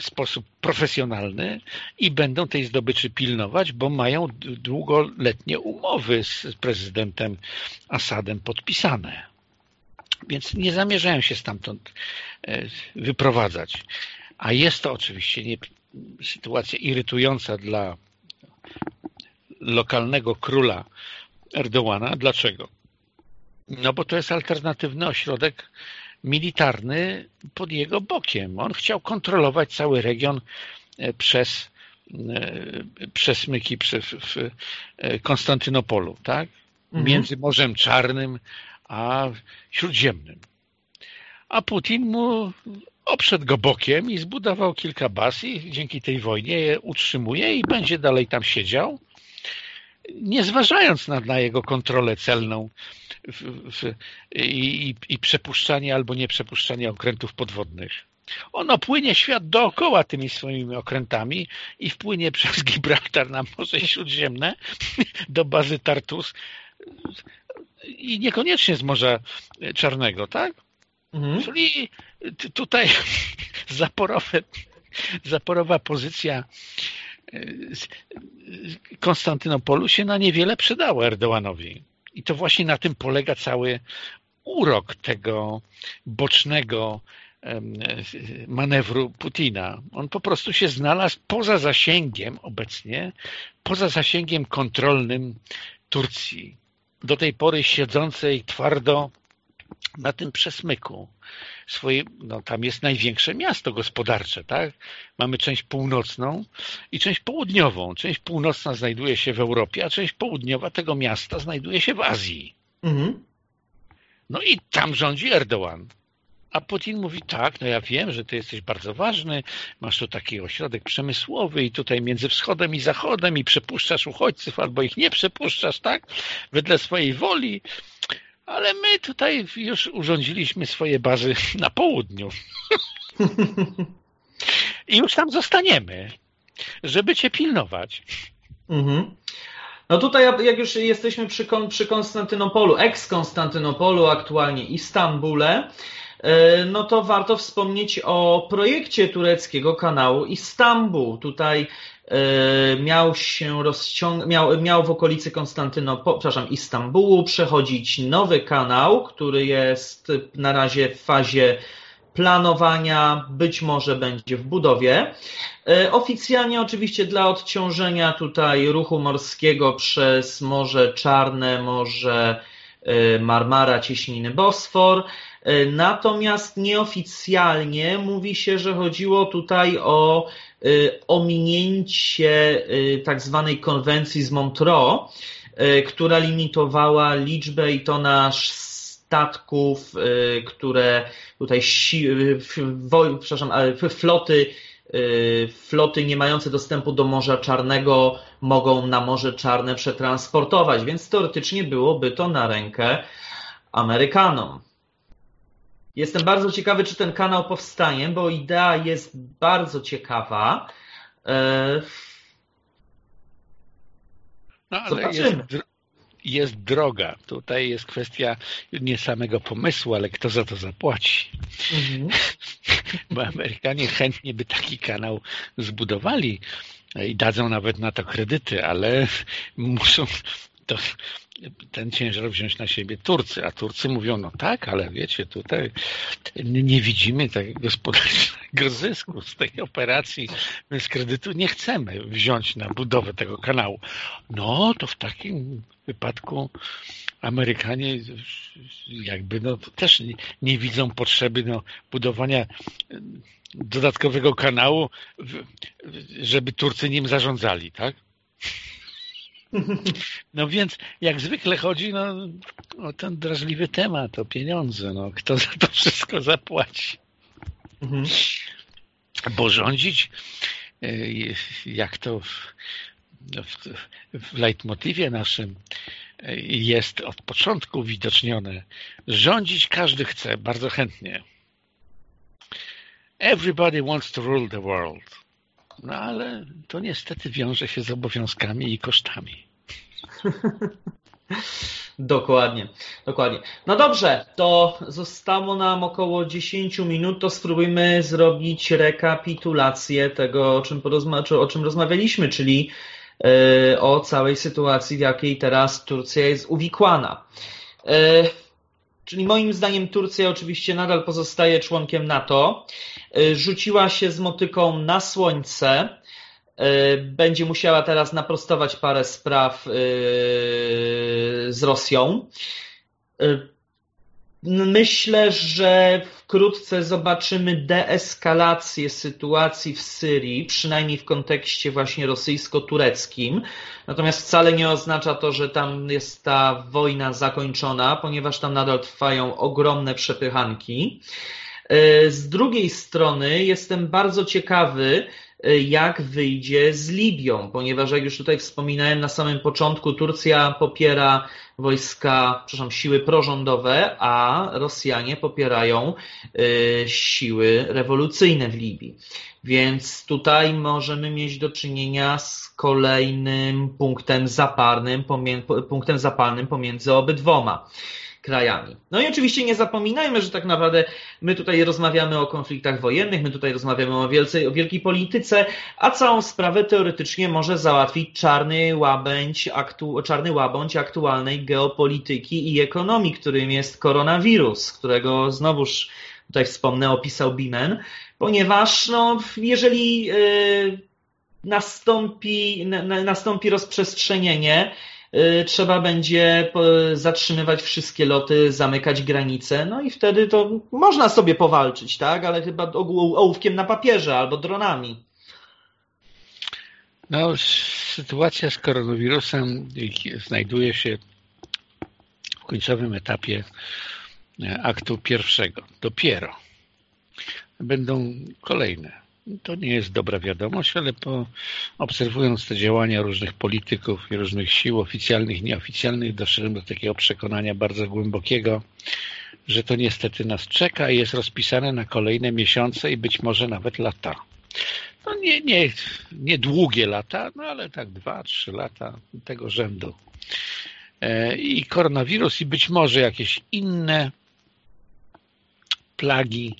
w sposób profesjonalny i będą tej zdobyczy pilnować, bo mają długoletnie umowy z prezydentem Assadem podpisane. Więc nie zamierzają się stamtąd e, wyprowadzać. A jest to oczywiście nie, sytuacja irytująca dla lokalnego króla Erdołana. Dlaczego? No bo to jest alternatywny ośrodek militarny pod jego bokiem. On chciał kontrolować cały region e, przez e, przesmyki przy, w e, Konstantynopolu, tak? Mhm. Między Morzem Czarnym a Śródziemnym. A Putin mu obszedł go bokiem i zbudował kilka baz i dzięki tej wojnie je utrzymuje i będzie dalej tam siedział, nie zważając na, na jego kontrolę celną w, w, i, i przepuszczanie albo nieprzepuszczanie okrętów podwodnych. On opłynie świat dookoła tymi swoimi okrętami i wpłynie przez Gibraltar na Morze Śródziemne do bazy Tartus i niekoniecznie z Morza Czarnego, tak? Mhm. Czyli tutaj zaporowe, zaporowa pozycja e, Konstantynopolu się na niewiele przydała Erdoganowi. I to właśnie na tym polega cały urok tego bocznego manewru Putina. On po prostu się znalazł poza zasięgiem obecnie, poza zasięgiem kontrolnym Turcji. Do tej pory siedzącej twardo na tym przesmyku swoje, no tam jest największe miasto gospodarcze, tak? Mamy część północną i część południową. Część północna znajduje się w Europie, a część południowa tego miasta znajduje się w Azji. Mhm. No i tam rządzi Erdoğan. A Putin mówi, tak, no ja wiem, że ty jesteś bardzo ważny, masz tu taki ośrodek przemysłowy i tutaj między wschodem i zachodem i przepuszczasz uchodźców albo ich nie przepuszczasz, tak, wedle swojej woli ale my tutaj już urządziliśmy swoje bazy na południu. I już tam zostaniemy, żeby cię pilnować. Mhm. No tutaj, jak już jesteśmy przy, przy Konstantynopolu, eks-Konstantynopolu, aktualnie Istambule, e, no to warto wspomnieć o projekcie tureckiego kanału Istanbul. Tutaj miał się rozciąg miał, miał w okolicy Konstantynopolu, przepraszam, Istambułu przechodzić nowy kanał, który jest na razie w fazie planowania, być może będzie w budowie. E, oficjalnie oczywiście dla odciążenia tutaj ruchu morskiego przez Morze Czarne, Morze e, Marmara, Cieśniny Bosfor, Natomiast nieoficjalnie mówi się, że chodziło tutaj o ominięcie tak zwanej konwencji z Montreux, która limitowała liczbę i tonaż statków, które tutaj przepraszam, floty Y, floty nie mające dostępu do Morza Czarnego mogą na Morze Czarne przetransportować, więc teoretycznie byłoby to na rękę Amerykanom. Jestem bardzo ciekawy, czy ten kanał powstanie, bo idea jest bardzo ciekawa. E, no, ale Zobaczymy. Jest, jest droga. Tutaj jest kwestia nie samego pomysłu, ale kto za to zapłaci. Mhm. Bo Amerykanie chętnie by taki kanał zbudowali i dadzą nawet na to kredyty, ale muszą to ten ciężar wziąć na siebie Turcy, a Turcy mówią, no tak, ale wiecie, tutaj nie widzimy takiego gospodarczego zysku z tej operacji, więc kredytu nie chcemy wziąć na budowę tego kanału. No, to w takim wypadku Amerykanie jakby no, też nie, nie widzą potrzeby no, budowania dodatkowego kanału, żeby Turcy nim zarządzali, tak? No więc jak zwykle chodzi no, o ten drażliwy temat, o pieniądze. No, kto za to wszystko zapłaci? Mhm. Bo rządzić, e, jak to w, w, w leitmotywie naszym e, jest od początku widocznione, rządzić każdy chce, bardzo chętnie. Everybody wants to rule the world. No ale to niestety wiąże się z obowiązkami i kosztami. Dokładnie, dokładnie. No dobrze, to zostało nam około 10 minut, to spróbujmy zrobić rekapitulację tego, o czym, o czym rozmawialiśmy, czyli yy, o całej sytuacji, w jakiej teraz Turcja jest uwikłana. Yy, czyli moim zdaniem Turcja oczywiście nadal pozostaje członkiem NATO. Yy, rzuciła się z motyką na słońce E, będzie musiała teraz naprostować parę spraw e, z Rosją. E, myślę, że wkrótce zobaczymy deeskalację sytuacji w Syrii, przynajmniej w kontekście właśnie rosyjsko-tureckim. Natomiast wcale nie oznacza to, że tam jest ta wojna zakończona, ponieważ tam nadal trwają ogromne przepychanki. Z drugiej strony jestem bardzo ciekawy, jak wyjdzie z Libią, ponieważ jak już tutaj wspominałem na samym początku, Turcja popiera wojska, przepraszam, siły prorządowe, a Rosjanie popierają y, siły rewolucyjne w Libii. Więc tutaj możemy mieć do czynienia z kolejnym punktem zapalnym, punktem zapalnym pomiędzy obydwoma krajami. No i oczywiście nie zapominajmy, że tak naprawdę my tutaj rozmawiamy o konfliktach wojennych, my tutaj rozmawiamy o, o wielkiej polityce, a całą sprawę teoretycznie może załatwić czarny łabędź, aktu, czarny łabędź aktualnej geopolityki i ekonomii, którym jest koronawirus, którego znowuż tutaj wspomnę, opisał Bimen, ponieważ no, jeżeli yy, nastąpi, nastąpi rozprzestrzenienie, Y, trzeba będzie zatrzymywać wszystkie loty, zamykać granice, no i wtedy to można sobie powalczyć, tak? Ale chyba ołówkiem na papierze albo dronami. No, sytuacja z koronawirusem znajduje się w końcowym etapie e, aktu pierwszego. Dopiero będą kolejne to nie jest dobra wiadomość, ale po, obserwując te działania różnych polityków i różnych sił oficjalnych nieoficjalnych doszedłem do takiego przekonania bardzo głębokiego, że to niestety nas czeka i jest rozpisane na kolejne miesiące i być może nawet lata. No nie, nie, nie długie lata, no ale tak dwa, trzy lata tego rzędu. E, I koronawirus i być może jakieś inne plagi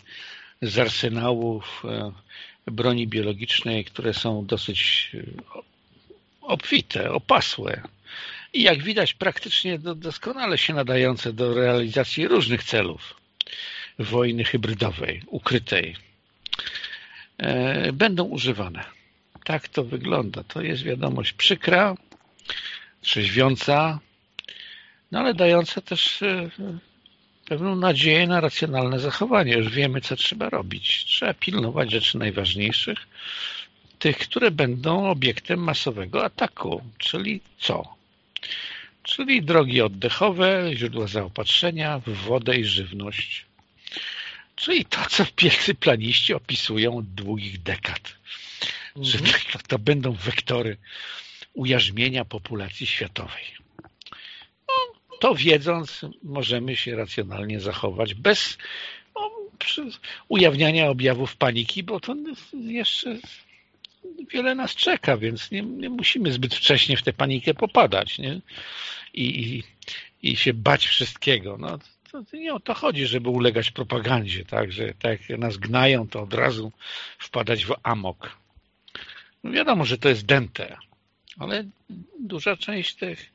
z arsenałów e, broni biologicznej, które są dosyć e, obfite, opasłe i jak widać praktycznie doskonale się nadające do realizacji różnych celów wojny hybrydowej, ukrytej, e, będą używane. Tak to wygląda. To jest wiadomość przykra, trzeźwiąca, no ale dająca też e, pewną nadzieję na racjonalne zachowanie. Już wiemy, co trzeba robić. Trzeba pilnować rzeczy najważniejszych, tych, które będą obiektem masowego ataku. Czyli co? Czyli drogi oddechowe, źródła zaopatrzenia, wodę i żywność. Czyli to, co wielcy planiści opisują od długich dekad. Mhm. Że to, to będą wektory ujarzmienia populacji światowej. To wiedząc, możemy się racjonalnie zachować bez no, ujawniania objawów paniki, bo to jeszcze wiele nas czeka, więc nie, nie musimy zbyt wcześnie w tę panikę popadać nie? I, i, i się bać wszystkiego. No, to, to nie o to chodzi, żeby ulegać propagandzie, tak, że tak jak nas gnają, to od razu wpadać w amok. No wiadomo, że to jest dente, ale duża część tych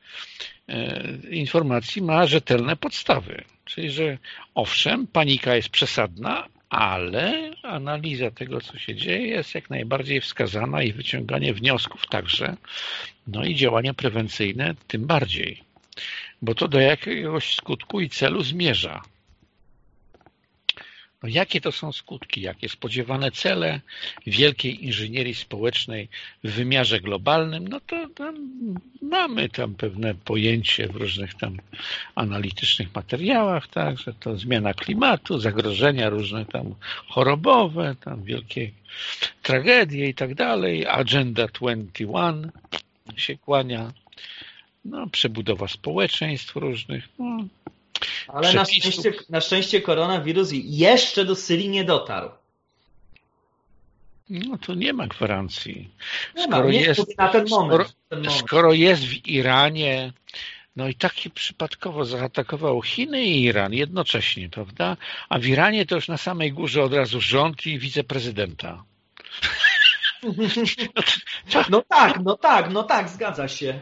e, informacji ma rzetelne podstawy. Czyli, że owszem, panika jest przesadna, ale analiza tego, co się dzieje, jest jak najbardziej wskazana i wyciąganie wniosków także, no i działania prewencyjne tym bardziej, bo to do jakiegoś skutku i celu zmierza. No jakie to są skutki, jakie spodziewane cele wielkiej inżynierii społecznej w wymiarze globalnym, no to mamy tam pewne pojęcie w różnych tam analitycznych materiałach, tak, że to zmiana klimatu, zagrożenia różne tam chorobowe, tam wielkie tragedie i tak dalej, Agenda 21 się kłania, no, przebudowa społeczeństw różnych, no, ale na szczęście, na szczęście koronawirus jeszcze do Syrii nie dotarł. No to nie ma gwarancji. Nie skoro, ma, jest, na ten moment, skoro, ten moment. skoro jest w Iranie, no i taki przypadkowo zaatakował Chiny i Iran jednocześnie, prawda? A w Iranie to już na samej górze od razu rząd i wiceprezydenta. No tak, no tak, no tak, zgadza się.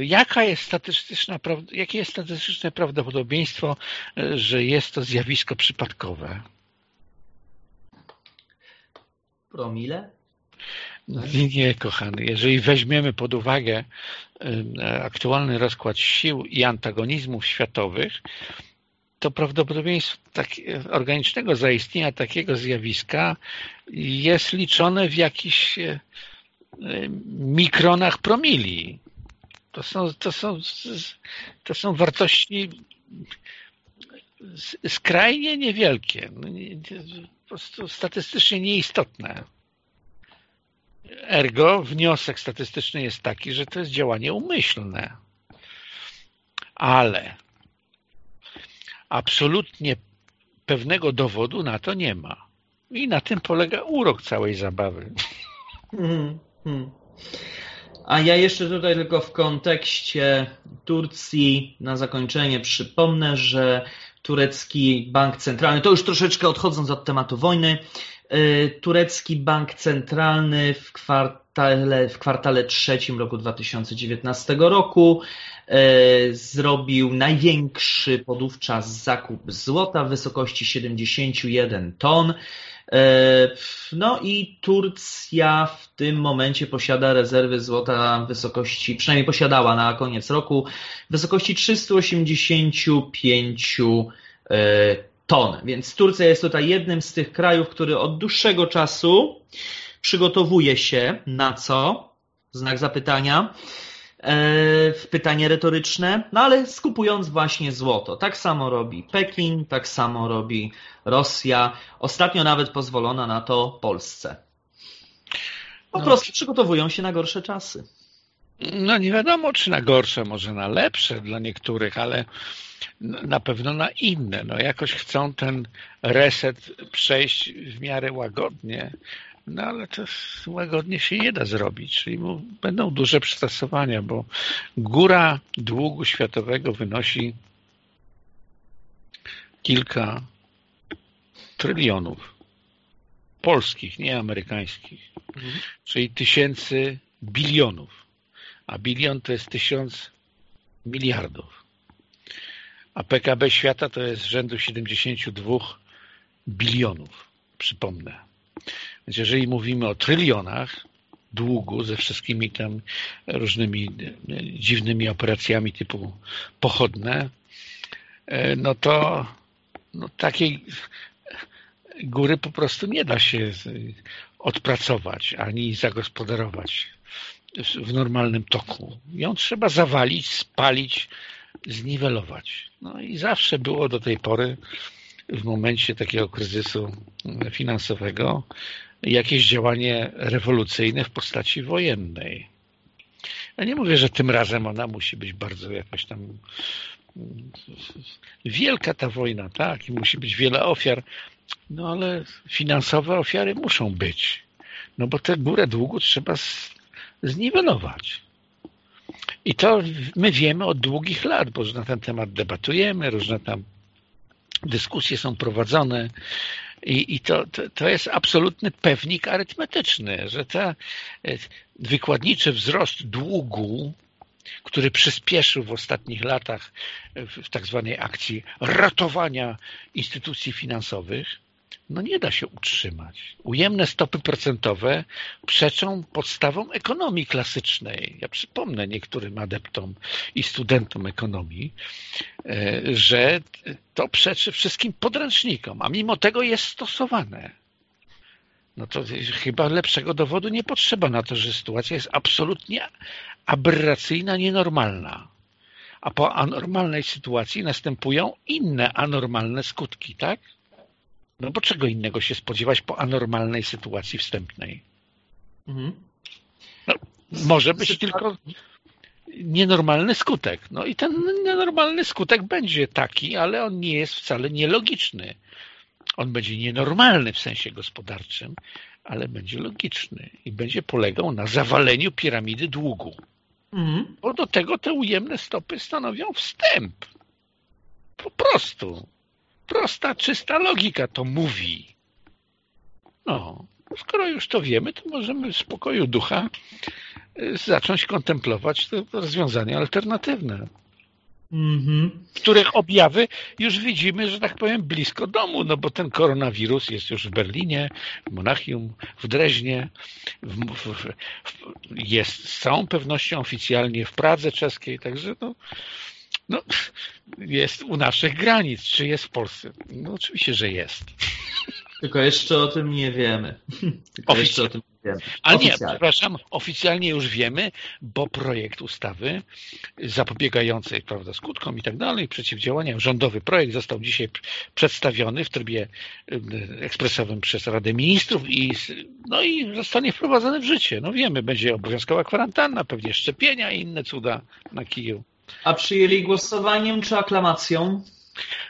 Jaka jest statystyczna, jakie jest statystyczne prawdopodobieństwo, e, że jest to zjawisko przypadkowe? Promile? No, nie, kochany. Jeżeli weźmiemy pod uwagę e, aktualny rozkład sił i antagonizmów światowych, to prawdopodobieństwo tak, organicznego zaistnienia takiego zjawiska jest liczone w jakichś e, mikronach promili. To są, to są, to są wartości skrajnie niewielkie, no po prostu statystycznie nieistotne. Ergo wniosek statystyczny jest taki, że to jest działanie umyślne. Ale absolutnie pewnego dowodu na to nie ma. I na tym polega urok całej zabawy. Hmm, hmm. A ja jeszcze tutaj tylko w kontekście Turcji na zakończenie przypomnę, że turecki bank centralny, to już troszeczkę odchodząc od tematu wojny, y, turecki bank centralny w kwartale, w kwartale trzecim roku 2019 roku y, zrobił największy podówczas zakup złota w wysokości 71 ton. E, no i Turcja w tym momencie posiada rezerwy złota w wysokości, przynajmniej posiadała na koniec roku, w wysokości 385 e, ton. Więc Turcja jest tutaj jednym z tych krajów, który od dłuższego czasu przygotowuje się na co? Znak zapytania pytanie retoryczne, no ale skupując właśnie złoto. Tak samo robi Pekin, tak samo robi Rosja. Ostatnio nawet pozwolono na to Polsce. Po no. prostu przygotowują się na gorsze czasy. No nie wiadomo, czy na gorsze, może na lepsze dla niektórych, ale na pewno na inne. No jakoś chcą ten reset przejść w miarę łagodnie, no ale to łagodnie się nie da zrobić, czyli będą duże przystosowania, bo góra długu światowego wynosi kilka trylionów polskich, nie amerykańskich, mhm. czyli tysięcy bilionów, a bilion to jest tysiąc miliardów, a PKB świata to jest rzędu 72 bilionów, przypomnę. Więc jeżeli mówimy o trylionach długu ze wszystkimi tam różnymi dziwnymi operacjami typu pochodne, e, no to no, takiej góry po prostu nie da się odpracować ani zagospodarować w normalnym toku. Ją trzeba zawalić, spalić, zniwelować. No i zawsze było do tej pory w momencie takiego kryzysu finansowego jakieś działanie rewolucyjne w postaci wojennej. Ja nie mówię, że tym razem ona musi być bardzo jakaś tam wielka ta wojna, tak, i musi być wiele ofiar, no ale finansowe ofiary muszą być, no bo tę górę długu trzeba zniwelować. I to my wiemy od długich lat, bo na ten temat debatujemy, różne tam dyskusje są prowadzone i, i to, to, to, jest absolutny pewnik arytmetyczny, że ten wykładniczy wzrost długu, który przyspieszył w ostatnich latach w, tak zwanej akcji ratowania instytucji finansowych, no nie da się utrzymać. Ujemne stopy procentowe przeczą podstawom ekonomii klasycznej. Ja przypomnę niektórym adeptom i studentom ekonomii, e, że to przeczy wszystkim podręcznikom, a mimo tego jest stosowane. No to chyba lepszego dowodu nie potrzeba na to, że sytuacja jest absolutnie aberracyjna, nienormalna. A po anormalnej sytuacji następują inne anormalne skutki, tak? No bo czego innego się spodziewać po anormalnej sytuacji wstępnej? Mhm. No, może być tylko nienormalny skutek. No i ten nienormalny skutek będzie taki, ale on nie jest wcale nielogiczny. On będzie nienormalny w sensie gospodarczym, ale będzie logiczny i będzie polegał na zawaleniu piramidy długu. Mhm. Bo do tego te ujemne stopy stanowią wstęp. Po prostu prosta, czysta logika to mówi. No, skoro już to wiemy, to możemy w spokoju ducha y, zacząć kontemplować te rozwiązania alternatywne. Mm -hmm. których objawy już widzimy, że tak powiem, blisko domu, no bo ten koronawirus jest już w Berlinie, w Monachium, w Dreźnie, w, w, w, jest z całą pewnością oficjalnie w Pradze czeskiej, także no, no, jest u naszych granic. Czy jest w Polsce? No oczywiście, że jest. Tylko jeszcze o tym nie wiemy. Tylko jeszcze o tym nie wiemy. Ale nie, przepraszam, oficjalnie już wiemy, bo projekt ustawy zapobiegającej prawda, skutkom i tak dalej, przeciwdziałania, rządowy projekt został dzisiaj przedstawiony w trybie ekspresowym przez Radę Ministrów i, no i zostanie wprowadzony w życie. No wiemy, będzie obowiązkowa kwarantanna, pewnie szczepienia i inne cuda na kiju. A przyjęli głosowaniem czy aklamacją?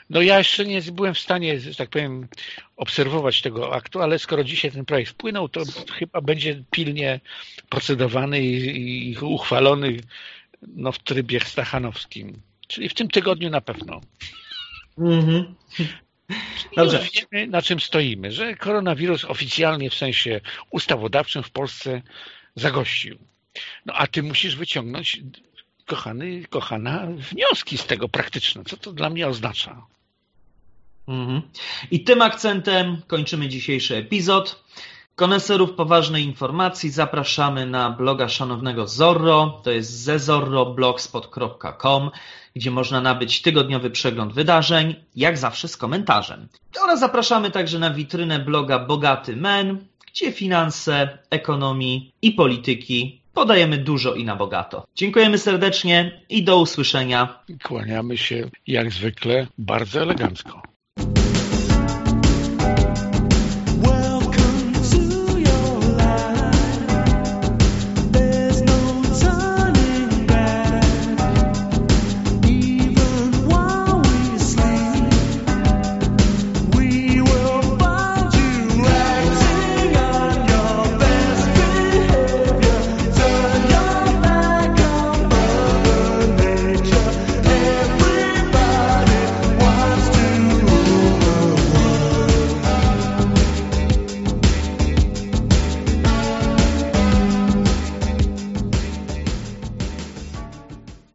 No ja jeszcze nie byłem w stanie, że tak powiem, obserwować tego aktu, ale skoro dzisiaj ten projekt wpłynął, to chyba będzie pilnie procedowany i, i uchwalony no, w trybie stachanowskim. Czyli w tym tygodniu na pewno. Mhm. Dobrze. wiemy, na czym stoimy, że koronawirus oficjalnie w sensie ustawodawczym w Polsce zagościł. No a ty musisz wyciągnąć kochany, kochana, wnioski z tego praktyczne. Co to dla mnie oznacza? Mhm. I tym akcentem kończymy dzisiejszy epizod. Koneserów poważnej informacji zapraszamy na bloga szanownego Zorro, to jest zezorroblogspot.com, gdzie można nabyć tygodniowy przegląd wydarzeń, jak zawsze z komentarzem. Oraz zapraszamy także na witrynę bloga Bogaty Men, gdzie finanse, ekonomii i polityki podajemy dużo i na bogato. Dziękujemy serdecznie i do usłyszenia. Kłaniamy się jak zwykle bardzo elegancko.